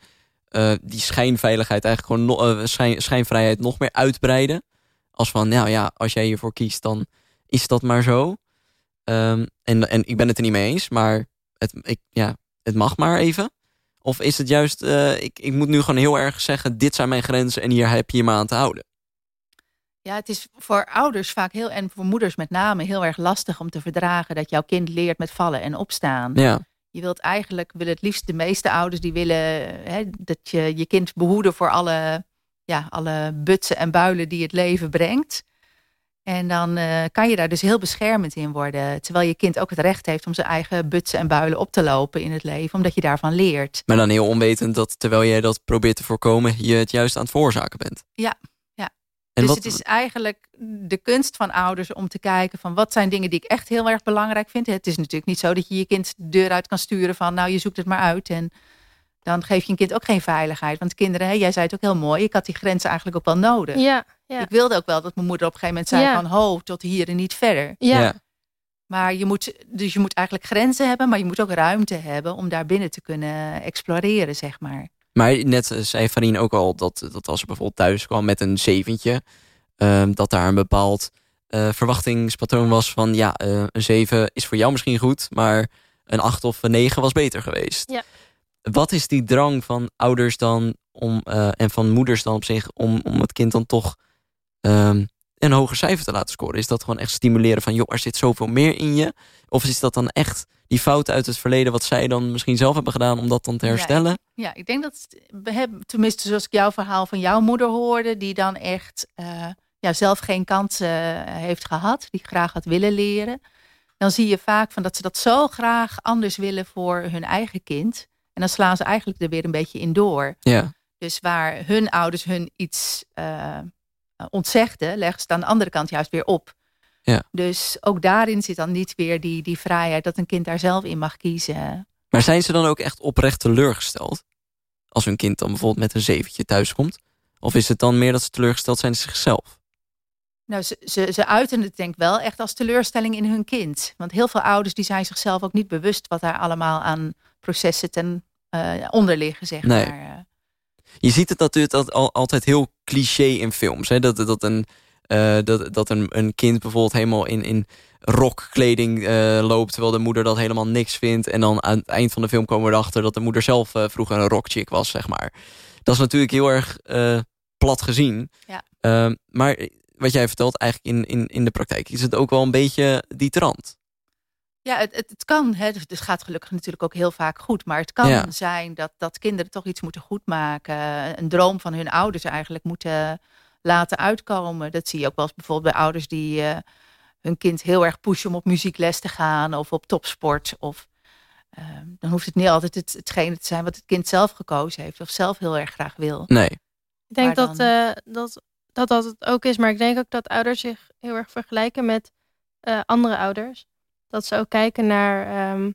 eh, die schijnveiligheid, eigenlijk gewoon no- eh, schijn, schijnvrijheid nog meer uitbreiden? Als van, nou ja, als jij hiervoor kiest, dan is dat maar zo. Ehm, en, en ik ben het er niet mee eens, maar het, ik, ja, het mag maar even. Of is het juist, eh, ik, ik moet nu gewoon heel erg zeggen, dit zijn mijn grenzen en hier heb je je maar aan te houden. Ja, het is voor ouders vaak heel, en voor moeders met name, heel erg lastig om te verdragen dat jouw kind leert met vallen en opstaan. Ja, Je wilt eigenlijk, willen het liefst de meeste ouders die willen hè, dat je je kind behoeden voor alle, ja, alle butsen en builen die het leven brengt. En dan eh, kan je daar dus heel beschermend in worden. Terwijl je kind ook het recht heeft om zijn eigen butsen en builen op te lopen in het leven. Omdat je daarvan leert. Maar dan heel onwetend dat terwijl jij dat probeert te voorkomen... je het juist aan het veroorzaken bent. Ja, dus wat- het is eigenlijk de kunst van ouders om te kijken van wat zijn dingen die ik echt heel erg belangrijk vind. Het is natuurlijk niet zo dat je je kind de deur uit kan sturen van nou je zoekt het maar uit. En dan geef je een kind ook geen veiligheid. Want kinderen, hè, jij zei het ook heel mooi, ik had die grenzen eigenlijk ook wel nodig. Ja, ja. Ik wilde ook wel dat mijn moeder op een gegeven moment zei Ja. van ho, tot hier en niet verder. Ja. Ja. Maar je moet, dus je moet eigenlijk grenzen hebben, maar je moet ook ruimte hebben om daar binnen te kunnen exploreren, zeg maar. Maar net eh, zei Farien ook al dat, dat als ze bijvoorbeeld thuis kwam met een zeventje... ehm, dat daar een bepaald eh, verwachtingspatroon was van... ja, eh, een zeven is voor jou misschien goed... maar een acht of een negen was beter geweest. Ja. Wat is die drang van ouders dan om, eh, en van moeders dan op zich... om, om het kind dan toch ehm, een hoger cijfer te laten scoren? Is dat gewoon echt stimuleren van... joh, er zit zoveel meer in je? Of is dat dan echt die fout uit het verleden... wat zij dan misschien zelf hebben gedaan om dat dan te herstellen? Ja, ik denk dat, we hebben, tenminste zoals ik jouw verhaal van jouw moeder hoorde, die dan echt eh, ja, zelf geen kans eh, heeft gehad, die graag had willen leren. Dan zie je vaak van dat ze dat zo graag anders willen voor hun eigen kind. En dan slaan ze eigenlijk er weer een beetje in door. Ja. Dus waar hun ouders hun iets eh, ontzegden, leggen ze het aan de andere kant juist weer op. Ja. Dus ook daarin zit dan niet weer die, die vrijheid dat een kind daar zelf in mag kiezen. Maar zijn ze dan ook echt oprecht teleurgesteld? Als hun kind dan bijvoorbeeld met een zeventje thuiskomt? Of is het dan meer dat ze teleurgesteld zijn in zichzelf? Nou, ze, ze, ze uiten het denk ik wel echt als teleurstelling in hun kind. Want heel veel ouders die zijn zichzelf ook niet bewust wat daar allemaal aan processen ten eh, onder liggen, zeg Nee. maar. Eh, Je ziet het natuurlijk dat al, altijd heel cliché in films. Hè? Dat, dat, een, eh, dat, dat een, een kind bijvoorbeeld helemaal in, in rockkleding eh, loopt... terwijl de moeder dat helemaal niks vindt. En dan aan het eind van de film komen we erachter... dat de moeder zelf eh, vroeger een rockchick was, zeg maar. Dat is natuurlijk heel erg plat gezien. Ja. Ehm, maar wat jij vertelt eigenlijk in, in, in de praktijk... is het ook wel een beetje die trant. Ja, het, het, het kan. Hè. Dus Het gaat gelukkig natuurlijk ook heel vaak goed. Maar het kan Ja. zijn dat, dat kinderen toch iets moeten goedmaken. Een droom van hun ouders eigenlijk moeten laten uitkomen. Dat zie je ook wel eens bijvoorbeeld bij ouders die eh, hun kind heel erg pushen om op muziekles te gaan of op topsport. Of, eh, dan hoeft het niet altijd het, hetgene te zijn wat het kind zelf gekozen heeft of zelf heel erg graag wil. Nee. Ik denk dat, eh, dat, dat dat het ook is. Maar ik denk ook dat ouders zich heel erg vergelijken met eh, andere ouders. Dat ze ook kijken naar, ehm,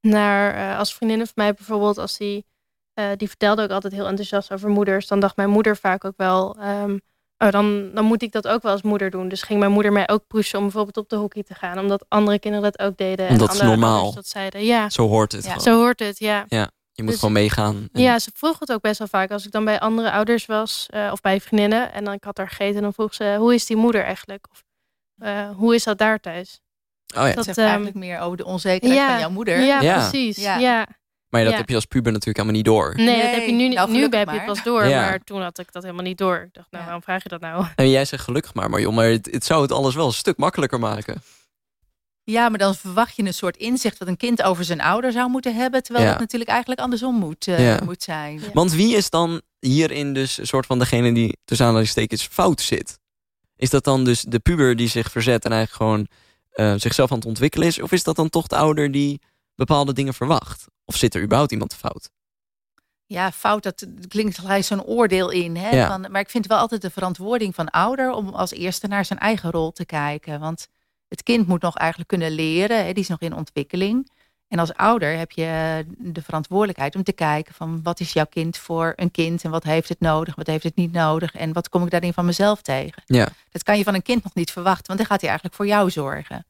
naar eh, als vriendinnen van mij bijvoorbeeld, als die, eh, die vertelde ook altijd heel enthousiast over moeders. Dan dacht mijn moeder vaak ook wel, ehm, oh, dan, dan moet ik dat ook wel als moeder doen. Dus ging mijn moeder mij ook pushen om bijvoorbeeld op de hockey te gaan. Omdat andere kinderen dat ook deden. Omdat en het normaal. dat zeiden. Ja, Zo hoort het Ja. zo hoort het, ja. Ja, je moet Dus- gewoon meegaan. En- Ja, ze vroeg het ook best wel vaak. Als ik dan bij andere ouders was eh, of bij vriendinnen en dan ik had daar gegeten, dan vroeg ze: hoe is die moeder eigenlijk? Of eh, hoe is dat daar thuis? Oh ja. Dat zegt ehm, eigenlijk meer over de onzekerheid van jouw moeder. Ja, Ja. precies. Ja. Ja. Maar dat Ja. heb je als puber natuurlijk helemaal niet door. Nee, dat heb je nu, nou, nu heb je het maar. pas door. Ja. Maar toen had ik dat helemaal niet door. Ik dacht, nou, Ja. waarom vraag je dat nou? En jij zegt gelukkig maar, Marion, maar het, het zou het alles wel een stuk makkelijker maken. Ja, maar dan verwacht je een soort inzicht wat een kind over zijn ouder zou moeten hebben. Terwijl Ja. het natuurlijk eigenlijk andersom moet, eh, Ja. moet zijn. Ja. Want wie is dan hierin dus een soort van degene die tussen aanhalingstekens fout zit? Is dat dan dus de puber die zich verzet en eigenlijk gewoon eh, zichzelf aan het ontwikkelen is? Of is dat dan toch de ouder die bepaalde dingen verwacht? Of zit er überhaupt iemand fout? Ja, fout, dat klinkt gelijk zo'n oordeel in. Hè? Ja. Van, maar ik vind wel altijd de verantwoording van ouder om als eerste naar zijn eigen rol te kijken. Want het kind moet nog eigenlijk kunnen leren, hè? die is nog in ontwikkeling. En als ouder heb je de verantwoordelijkheid om te kijken van wat is jouw kind voor een kind en wat heeft het nodig, wat heeft het niet nodig en wat kom ik daarin van mezelf tegen. Ja. Dat kan je van een kind nog niet verwachten, want dan gaat hij eigenlijk voor jou zorgen.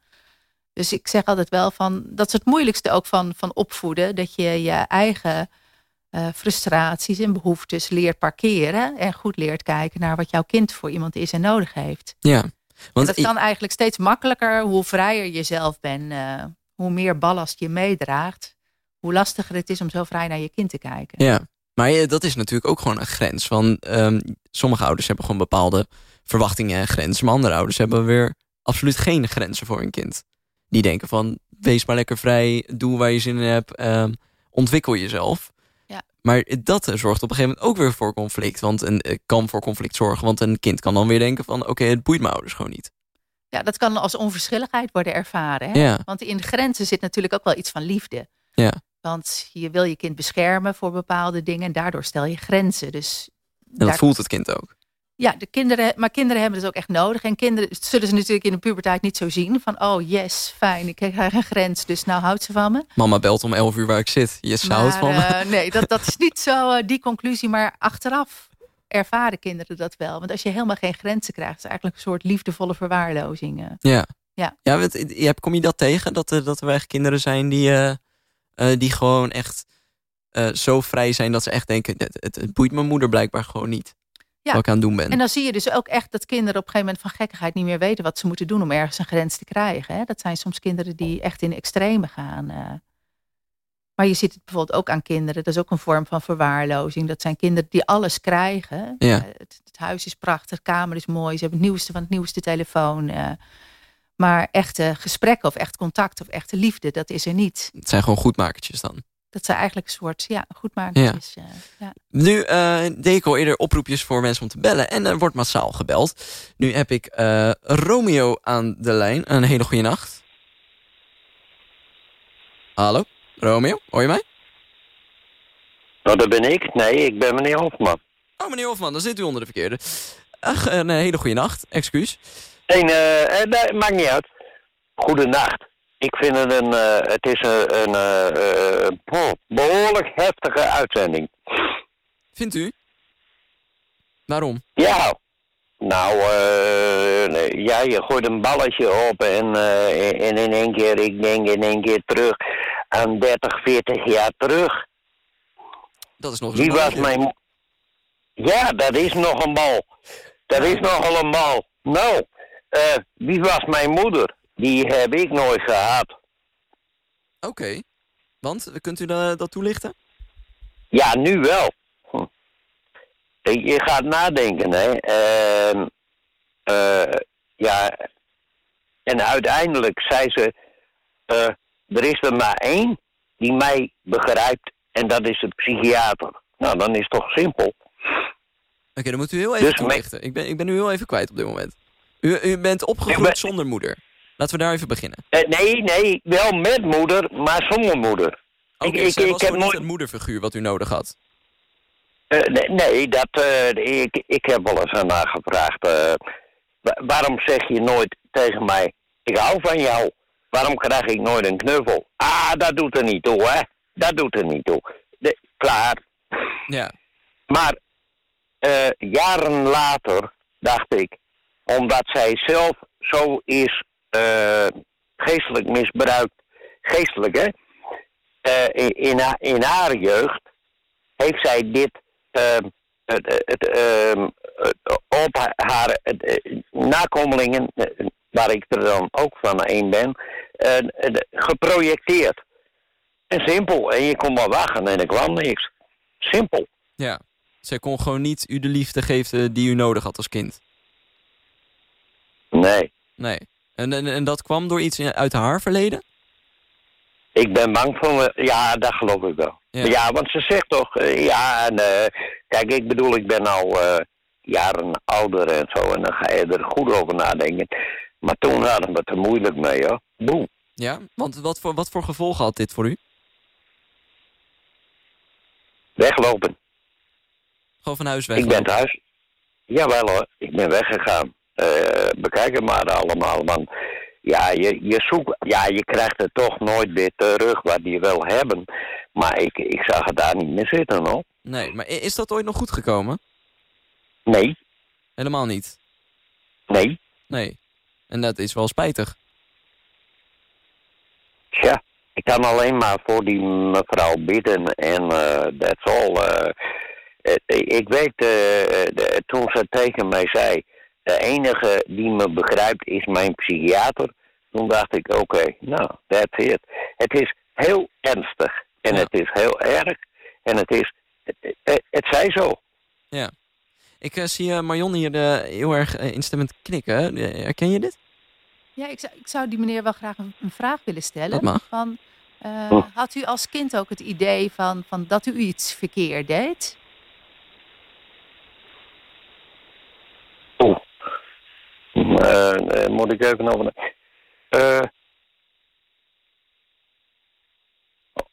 Dus ik zeg altijd wel van, dat is het moeilijkste ook van, van opvoeden, dat je je eigen eh, frustraties en behoeftes leert parkeren en goed leert kijken naar wat jouw kind voor iemand is en nodig heeft. Ja. En Want dat ik- kan eigenlijk steeds makkelijker hoe vrijer je zelf bent, eh, hoe meer ballast je meedraagt, hoe lastiger het is om zo vrij naar je kind te kijken. Ja, maar eh, dat is natuurlijk ook gewoon een grens. Van, ehm, sommige ouders hebben gewoon bepaalde verwachtingen en grenzen. Maar andere ouders hebben weer absoluut geen grenzen voor hun kind. Die denken van, wees maar lekker vrij, doe waar je zin in hebt, ehm, ontwikkel jezelf. Ja. Maar dat eh, zorgt op een gegeven moment ook weer voor conflict. Want een eh, kan voor conflict zorgen. Want een kind kan dan weer denken van... oké, het boeit mijn ouders gewoon niet. Ja, dat kan als onverschilligheid worden ervaren. Hè? Ja. Want in de grenzen zit natuurlijk ook wel iets van liefde. Ja. Want je wil je kind beschermen voor bepaalde dingen. En daardoor stel je grenzen. Dus En dat daar- voelt het kind ook. Ja, de kinderen, maar kinderen hebben het ook echt nodig. En kinderen zullen ze natuurlijk in de puberteit niet zo zien. Van, oh yes, fijn, ik krijg een grens, dus nou houdt ze van me. Mama belt om 11 uur waar ik zit. Je houdt Maar, van me. eh, nee, dat, dat is niet zo eh, die conclusie. Maar achteraf ervaren kinderen dat wel. Want als je helemaal geen grenzen krijgt... is het eigenlijk een soort liefdevolle verwaarlozing. eh. Ja. Ja. ja want, je kom je dat tegen? Dat, er- dat er echt kinderen zijn die, die gewoon echt zo vrij zijn... dat ze echt denken, het, het, het boeit mijn moeder blijkbaar gewoon niet. Ja. Wat ik aan het doen ben. En dan zie je dus ook echt dat kinderen op een gegeven moment van gekkigheid niet meer weten wat ze moeten doen om ergens een grens te krijgen. Hè? Dat zijn soms kinderen die echt in extreme gaan. eh. Maar je ziet het bijvoorbeeld ook aan kinderen, dat is ook een vorm van verwaarlozing. Dat zijn kinderen die alles krijgen. Ja. Eh, het, het huis is prachtig, de kamer is mooi, ze hebben het nieuwste van het nieuwste telefoon. eh. maar echte gesprekken of echt contact of echte liefde, dat is er niet. Het zijn gewoon goedmakertjes dan. Dat zijn eigenlijk een soort ja, goedmakertjes. eh, ja. Nu eh, deed ik al eerder oproepjes voor mensen om te bellen. En er wordt massaal gebeld. Nu heb ik eh, Romeo aan de lijn. Een hele goede nacht. Hallo, Romeo, hoor je mij? Nou, dat ben ik. Nee, ik ben meneer Hofman. Oh, meneer Hofman, dan zit u onder de verkeerde. Ach, een hele goede nacht, excuus. Nee, nee, maakt niet uit. Goedenacht. Ik vind het een, eh, het is een, een eh, eh, behoorlijk heftige uitzending. Vindt u? Waarom? Ja, nou, eh, nee, ja, je gooit een balletje op en, en in één keer, ik denk in één keer terug aan 30, 40 jaar terug. Dat is nog eens een Wie was mijn... Ja, dat is nog een bal. Dat is nogal een bal. Nou, wie was mijn moeder? Die heb ik nooit gehad. Oké, want kunt u da- dat toelichten? Ja, nu wel. Hm. Je je gaat nadenken, hè. Ehm, eh, ja, en uiteindelijk zei ze... eh, er is er maar één die mij begrijpt... en dat is de psychiater. Nou, dan is het toch simpel. Oké, dan moet u heel even Dus toelichten. Ik ben, ik ben u heel even kwijt op dit moment. U, u bent opgegroeid ben- zonder moeder. Laten we daar even beginnen. Eh, nee, nee, wel met moeder, maar zonder moeder. Ik, ik, zij ik was heb nooit... het moederfiguur wat u nodig had. Eh, nee, nee, dat, eh, ik, ik heb wel eens aan haar gevraagd. wa- waarom zeg je nooit tegen mij: Ik hou van jou? Waarom krijg ik nooit een knuffel? Ah, dat doet er niet toe, hè? Dat doet er niet toe. De, klaar. Ja. Maar jaren later dacht ik, omdat zij zelf zo is geestelijk misbruikt, geestelijk hè, eh, in, in, haar, in haar jeugd, heeft zij dit ehm, het, het, ehm, het- op haar, eh, nakomelingen, eh, waar ik er dan ook van één ben, eh, eh, geprojecteerd. En simpel, en je kon maar wachten en er kwam niks. Simpel. Ja. Zij kon gewoon niet u de liefde geven die u nodig had als kind. Nee. Nee. En, en, en dat kwam door iets uit haar verleden? Ik ben bang voor me. Ja, dat geloof ik wel. Ja. Ja, want ze zegt toch, eh, ja, en, eh, kijk, ik bedoel, ik ben al eh, jaren ouder en zo, en dan ga je er goed over nadenken. Maar toen hadden we het er moeilijk mee, hoor. Boem. Ja. Want wat voor, wat voor gevolgen had dit voor u? Weglopen. Gewoon van huis Ik weg. ben thuis. Jawel hoor, ik ben weggegaan. Eh, bekijk het maar allemaal, want ja, je, je zoekt, ja, je krijgt het toch nooit weer terug wat je wil hebben. Maar ik, ik zag het daar niet meer zitten, hoor. Nee, maar is dat ooit nog goed gekomen? Nee, Helemaal niet. nee. Nee. En dat is wel spijtig. Tja, ik kan alleen maar voor die mevrouw bidden en eh that's all. eh. Eh, ik weet, eh, de- toen ze tegen mij zei, de enige die me begrijpt is mijn psychiater. Toen dacht ik, oké, nou, that's it. Het is heel ernstig en Ja. het is heel erg en het is, het, het, het zij zo. Ja. Ik eh, zie eh, Marion hier eh, heel erg eh, instemmend knikken. Eh, herken je dit? Ja, ik zou, ik zou die meneer wel graag een, een vraag willen stellen. Dat mag. Van, eh, Hm. had u als kind ook het idee van, van dat u iets verkeerd deed? Eh, eh, moet ik even over... Eh,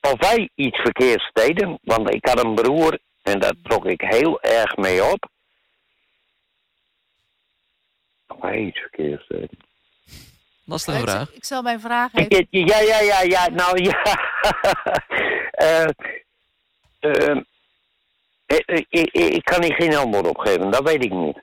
of wij iets verkeerds deden, want ik had een broer en daar trok ik heel erg mee op. Of wij iets verkeerds deden. Lastige ik, vraag. zal- ik zal mijn vraag even... Ik- Ja, ja, ja, ja, nou ja. Eh, eh, ik, ik, ik, ik kan hier geen antwoord op geven, dat weet ik niet.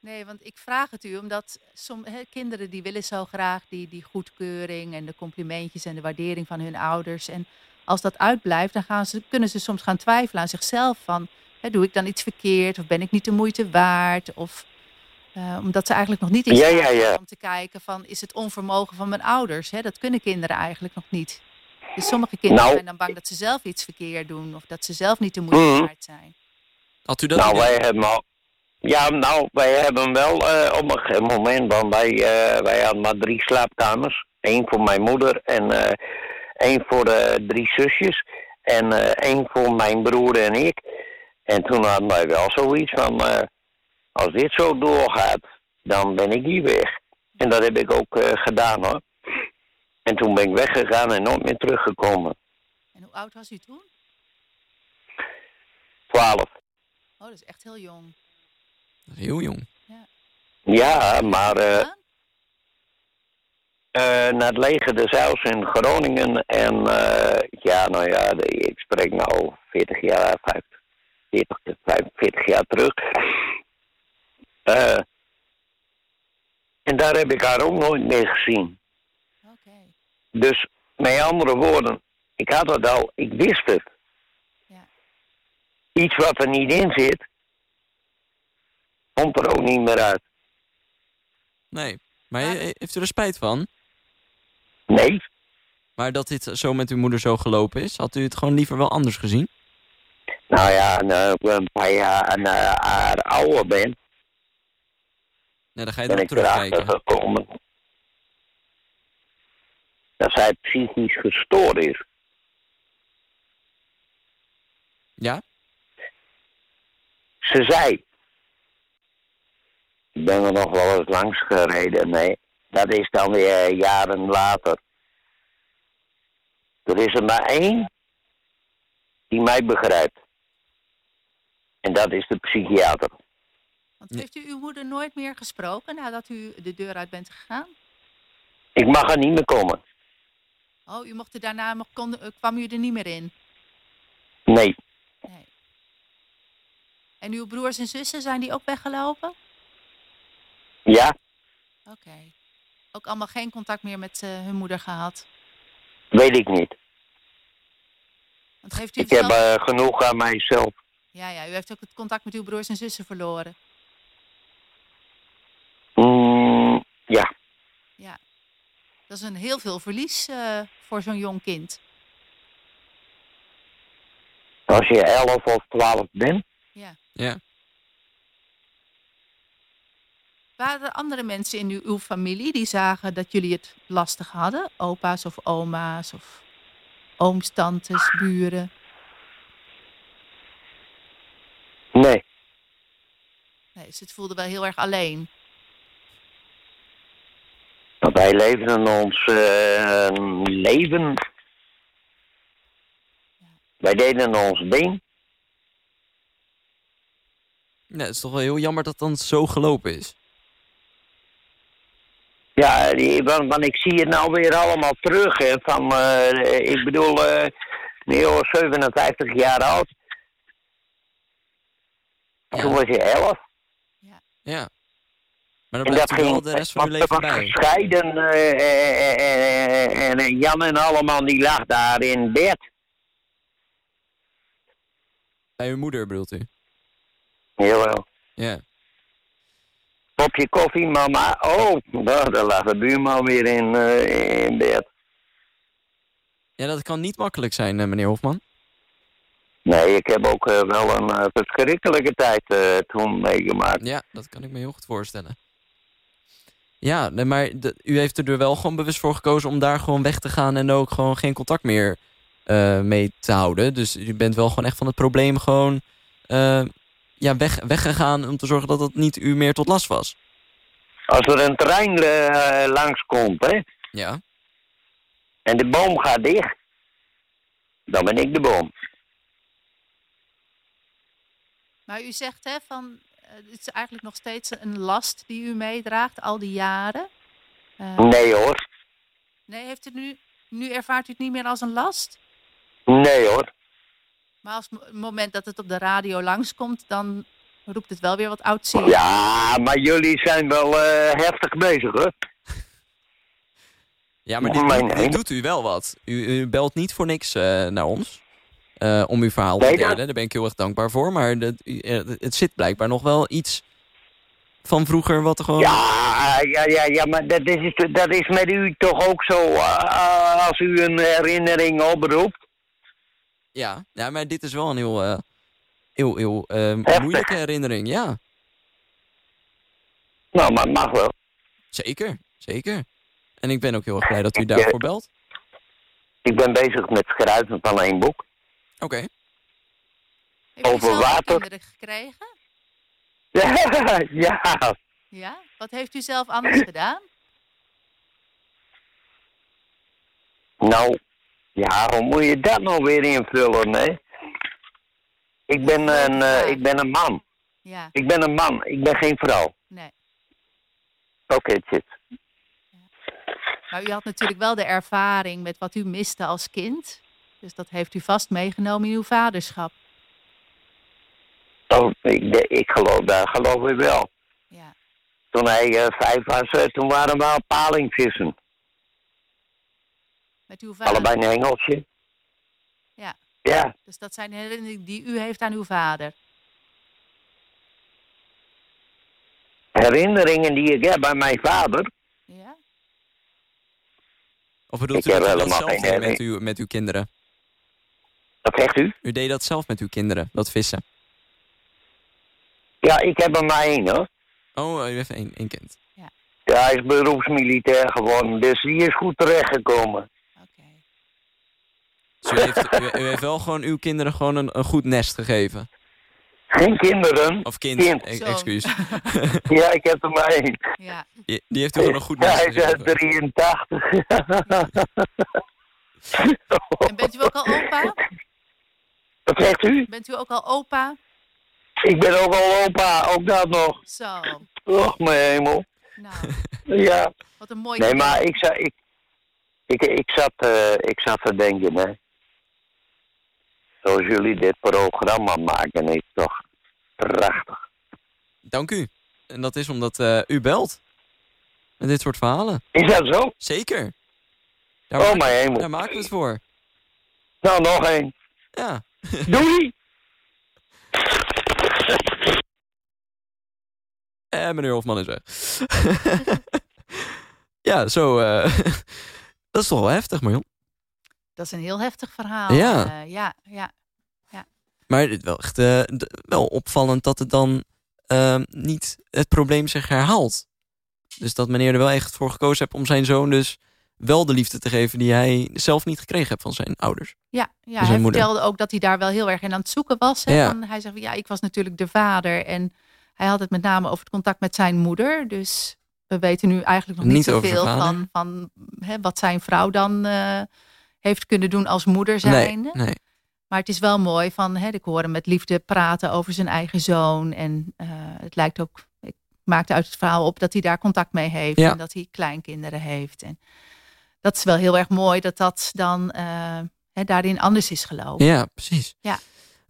Nee, want ik vraag het u omdat som, hè, kinderen die willen zo graag die, die goedkeuring en de complimentjes en de waardering van hun ouders. En als dat uitblijft, dan gaan ze, kunnen ze soms gaan twijfelen aan zichzelf van, hè, doe ik dan iets verkeerd of ben ik niet de moeite waard? Of eh, omdat ze eigenlijk nog niet in staat ja, om te kijken van, is het onvermogen van mijn ouders? Hè? Dat kunnen kinderen eigenlijk nog niet. Dus sommige kinderen Nou. zijn dan bang dat ze zelf iets verkeerd doen of dat ze zelf niet de moeite Mhm. waard zijn. Had u dat nou, idee? wij hebben al. Ja, nou, wij hebben wel eh, op een gegeven moment, want wij, eh, wij hadden maar drie slaapkamers. Eén voor mijn moeder en eh één voor de drie zusjes. En één voor mijn broer en ik. En toen hadden wij wel zoiets van, als dit zo doorgaat, dan ben ik hier weg. En dat heb ik ook gedaan hoor. En toen ben ik weggegaan en nooit meer teruggekomen. En hoe oud was u toen? Twaalf. Oh, dat is echt heel jong. Heel jong. Ja, maar eh, Gedaan? eh, naar het leger de Zeils in Groningen. En eh, ja, nou ja, ik spreek nou 40 jaar, 50, 40, 45 jaar terug. Eh, en daar heb ik haar ook nooit meer gezien. Oké. Dus met andere woorden, ik had het al, ik wist het. Ja. Iets wat er niet in zit, komt er ook niet meer uit. Nee. Maar he- heeft u er spijt van? Nee, Maar dat dit zo met uw moeder zo gelopen is, had u het gewoon liever wel anders gezien? nou ja, nou, een paar jaar uh, haar ouder ben, Nee, dan ga je ben erop ik erachter terugkijken. gekomen dat zij psychisch gestoord is. Ja? Ze zei, ben er nog wel eens langs gereden, nee, dat is dan weer jaren later. Er is er maar één die mij begrijpt. En dat is de psychiater. Want heeft u uw moeder nooit meer gesproken nadat u de deur uit bent gegaan? Ik mag er niet meer komen. Oh, u mocht er daarna, nog- kon, eh, kwam u er niet meer in? Nee, Nee. En uw broers en zussen, zijn die ook weggelopen? Ja, Oké. Ook allemaal geen contact meer met eh, hun moeder gehad? weet ik niet. Want heeft u Ik heb eh, genoeg aan mijzelf. Ja, ja, u heeft ook het contact met uw broers en zussen verloren. Mm, ja, Ja. Dat is een heel veel verlies eh, voor zo'n jong kind. als je 11 of 12 bent. Ja. Ja. Waren er andere mensen in uw, uw familie die zagen dat jullie het lastig hadden? Opa's of oma's of ooms, tantes, buren? Nee, Nee, ze het voelden wel heel erg alleen. want wij leven ons eh, leven. Wij deden ons ding. Nee, het is toch wel heel jammer dat het dan zo gelopen is. Ja, die, want, want ik zie het nou weer allemaal terug. Hè, van, eh, ik bedoel, eh nu was 57 jaar oud. Toen was je 11. Ja. Maar dan En blijft dat ging, de rest van want leven bij. gescheiden eh, eh, en Jan en allemaal die lag daar in bed. Bij uw moeder bedoelt u? Jawel. Ja. Kopje koffie, mama. Oh, nou, daar lag de buurman weer in, eh, in bed. Ja, dat kan niet makkelijk zijn, eh, meneer Hofman. Nee, ik heb ook eh, wel een verschrikkelijke tijd toen meegemaakt. Ja, dat kan ik me heel goed voorstellen. Ja, nee, maar de- u heeft er wel gewoon bewust voor gekozen om daar gewoon weg te gaan en ook gewoon geen contact meer mee te houden. Dus u bent wel gewoon echt van het probleem gewoon ja, weg, weggegaan om te zorgen dat het niet u meer tot last was. Als er een trein eh, langskomt, hè, Ja. en de boom gaat dicht, dan ben ik de boom. Maar u zegt hè, van, eh, het is eigenlijk nog steeds een last die u meedraagt al die jaren. Eh, Nee hoor, nee, heeft u nu, nu ervaart u het niet meer als een last? nee hoor. Maar als het moment dat het op de radio langskomt, dan roept het wel weer wat oud zeer. Ja, maar jullie zijn wel eh, heftig bezig hoor. Ja, maar dit, doet u wel wat. U, u belt niet voor niks eh, naar ons. eh, om uw verhaal Nee, te delen. Daar ben ik heel erg dankbaar voor. Maar dat, het zit blijkbaar nog wel iets van vroeger wat er gewoon... Ja, ja, ja, ja, maar dat is, dat is met u toch ook zo als u een herinnering oproept. Ja, ja, maar dit is wel een heel, eh, heel, heel eh, Heftig. moeilijke herinnering. Ja, Nou, maar het mag wel. zeker. Zeker. En ik ben ook heel erg blij dat u Ik, daarvoor belt. Ik ben bezig met schrijven van een boek. Oké. Heeft u over zelf water. kinderen gekregen? ja, Ja? Wat heeft u zelf anders gedaan? nou, ja, hoe moet je dat nou weer invullen, hè? Ik ben een, eh, ik ben een man. Ja, Ik ben een man, ik ben geen vrouw. nee. Oké, shit. Maar u had natuurlijk wel de ervaring met wat u miste als kind. Dus dat heeft u vast meegenomen in uw vaderschap. Oh, ik, ik geloof, dat geloof ik wel. Ja. Toen hij eh, vijf was, eh, toen waren we al palingvissen. Met uw vader. Allebei een Engelsje. Ja. Ja, Dus dat zijn herinneringen die u heeft aan uw vader. herinneringen die ik heb bij mijn vader. Ja? Of bedoelt Ik u dat dat zelf geen met, uw, met uw kinderen? Wat zegt u? U deed dat zelf met uw kinderen, dat vissen. Ja, ik heb er maar één hoor. Oh, u heeft één, één kind. Ja, hij is beroepsmilitair geworden, dus die is goed terechtgekomen. Dus u heeft, u, u heeft wel gewoon uw kinderen gewoon een, een goed nest gegeven. Geen kinderen. Of kind, Kind. e- excuus. Ja, ik heb er maar één. Ja. Die, die heeft u gewoon een goed Ja, nest hij is uit gegeven. 83. En bent u ook al opa? Wat zegt u? Bent u ook al opa? Ik ben ook al opa, ook dat nog. Zo. Och, mijn hemel. Nou, Ja. wat een mooi Nee, maar ik, ik, ik, ik, zat, eh, ik zat te denken, hè. Zoals jullie dit programma maken, is toch prachtig. Dank u. En dat is omdat eh, u belt. Met dit soort verhalen. Is dat zo? Zeker. Daar Oh, mijn hemel. Daar maken we het voor. Nou, nog één. Ja. Doei! Eh, meneer Hofman is weg. ja, zo... eh, dat is toch wel heftig, Marion. Dat is een heel heftig verhaal. Ja. Eh, ja, ja. Maar het wel echt eh, wel opvallend dat het dan ehm, niet het probleem zich herhaalt. Dus dat meneer er wel echt voor gekozen heeft om zijn zoon dus wel de liefde te geven die hij zelf niet gekregen heeft van zijn ouders. Ja, ja zijn hij moeder. vertelde ook dat hij daar wel heel erg in aan het zoeken was. Hè? Ja. Hij zegt, van, ja, ik was natuurlijk de vader. En hij had het met name over het contact met zijn moeder. Dus we weten nu eigenlijk nog niet, zoveel van, van hè, wat zijn vrouw dan eh, heeft kunnen doen als moeder zijnde. nee. Maar het is wel mooi van, hè, ik hoor hem met liefde praten over zijn eigen zoon. En eh, het lijkt ook, ik maakte uit het verhaal op dat hij daar contact mee heeft. Ja. En dat hij kleinkinderen heeft. En dat is wel heel erg mooi dat dat dan eh, hè, daarin anders is gelopen. Ja, precies. Ja.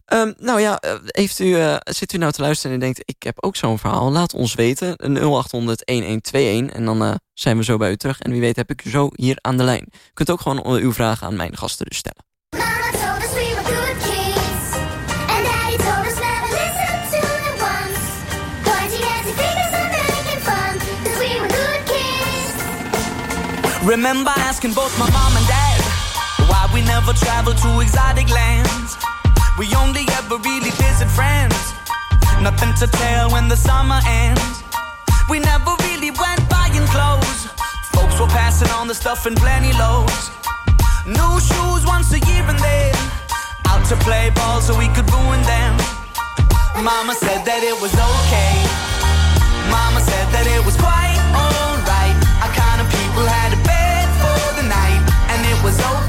Ehm, nou ja, eh, heeft u, eh, zit u nou te luisteren en denkt... ik heb ook zo'n verhaal, laat ons weten. Een 0800-1121 en dan eh, zijn we zo bij u terug. En wie weet heb ik u zo hier aan de lijn. U kunt ook gewoon uw vragen aan mijn gasten dus stellen. told us we were good kids. And Daddy told us never listen to them once. Pointing at the fingers and making fun. Cause we were good kids. Remember asking both my mom and dad why we never traveled to exotic lands. We only ever really visit friends. Nothing to tell when the summer ends. We never really went buying clothes. Folks were passing on the stuff in plenty loads. New shoes once a year and then out to play ball so we could ruin them. Mama said that it was okay. Mama said that it was quite alright. Our kind of people had a bed for the night, and it was okay.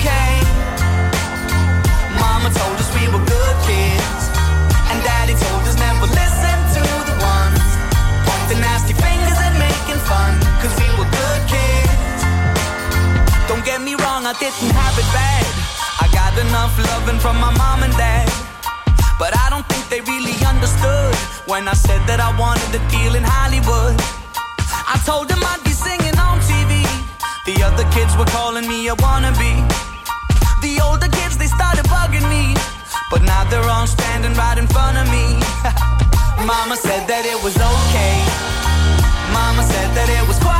I didn't have it bad. I got enough loving from my mom and dad. But I don't think they really understood when I said that I wanted to deal in Hollywood. I told them I'd be singing on TV. The other kids were calling me a wannabe. The older kids, they started bugging me. But now they're all standing right in front of me. Mama said that it was okay. Mama said that it was quite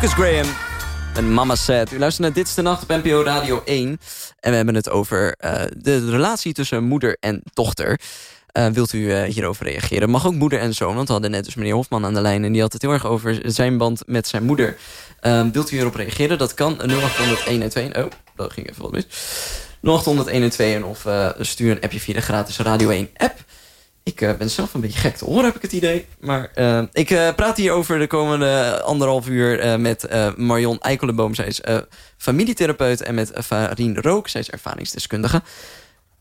Lucas Graham en Mama Said. U luistert naar Dit de Nacht op Radio 1. En we hebben het over eh, de relatie tussen moeder en dochter. Eh, wilt u eh, hierover reageren? Mag ook moeder en zoon, want we hadden net dus meneer Hofman aan de lijn... en die had het heel erg over zijn band met zijn moeder. Eh, wilt u hierop reageren? Dat kan 0800 112. Oh, dat ging even wat mis. 0800 112 of eh, stuur een appje via de gratis Radio 1 app. Ik eh, ben zelf een beetje gek te horen, heb ik het idee. Maar eh, ik eh, praat hier over de komende anderhalf uur met Marion Eikelenboom. Zij is familietherapeut en met Farien Rook. Zij is ervaringsdeskundige.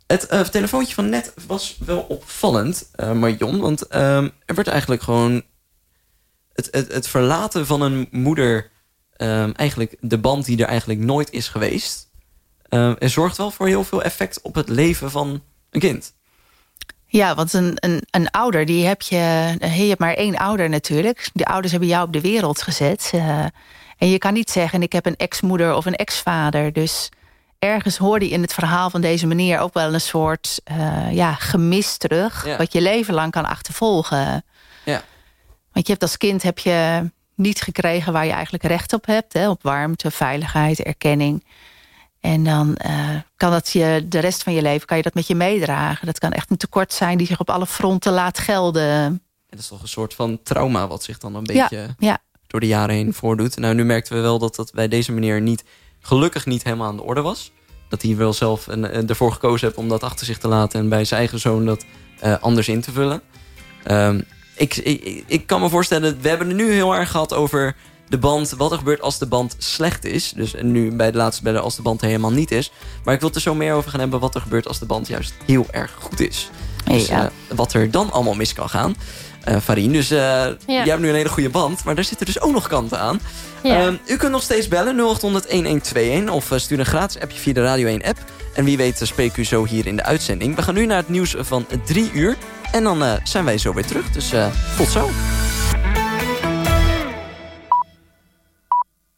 Het telefoontje van net was wel opvallend, Marion. Want ehm, er werd eigenlijk gewoon... Het, het, het verlaten van een moeder... ehm, eigenlijk de band die er eigenlijk nooit is geweest... er zorgt wel voor heel veel effect op het leven van een kind. Ja, want een, een, een ouder, die heb je... Je hebt maar één ouder natuurlijk. Die ouders hebben jou op de wereld gezet. eh, en je kan niet zeggen, ik heb een ex-moeder of een ex-vader. Dus ergens hoorde je in het verhaal van deze meneer... ook wel een soort eh, ja, gemis terug... Ja. wat je leven lang kan achtervolgen. Ja. Want je hebt als kind heb je niet gekregen waar je eigenlijk recht op hebt. Hè? Op warmte, veiligheid, erkenning. En dan eh, kan dat je de rest van je leven kan je dat met je meedragen. Dat kan echt een tekort zijn die zich op alle fronten laat gelden. En dat is toch een soort van trauma wat zich dan een beetje ja. door de jaren heen voordoet. Nou, nu merkten we wel dat dat bij deze meneer niet, gelukkig niet helemaal aan de orde was. Dat hij wel zelf een, ervoor gekozen heeft om dat achter zich te laten... en bij zijn eigen zoon dat eh, anders in te vullen. Ehm, ik, ik, ik kan me voorstellen, we hebben het nu heel erg gehad over de band... wat er gebeurt als de band slecht is. Dus nu bij de laatste bellen als de band helemaal niet is. Maar ik wil het er zo meer over gaan hebben... wat er gebeurt als de band juist heel erg goed is. Dus Ja. eh, wat er dan allemaal mis kan gaan. Eh Farien, dus eh, jij hebt nu een hele goede band... maar daar zitten dus ook nog kanten aan. Ja. Ehm, u kunt nog steeds bellen 0800-1121 of stuur een gratis appje via de Radio 1 app. En wie weet uh, spreek u zo hier in de uitzending. We gaan nu naar het nieuws van drie uur. En dan eh, zijn wij zo weer terug. Dus eh, tot zo.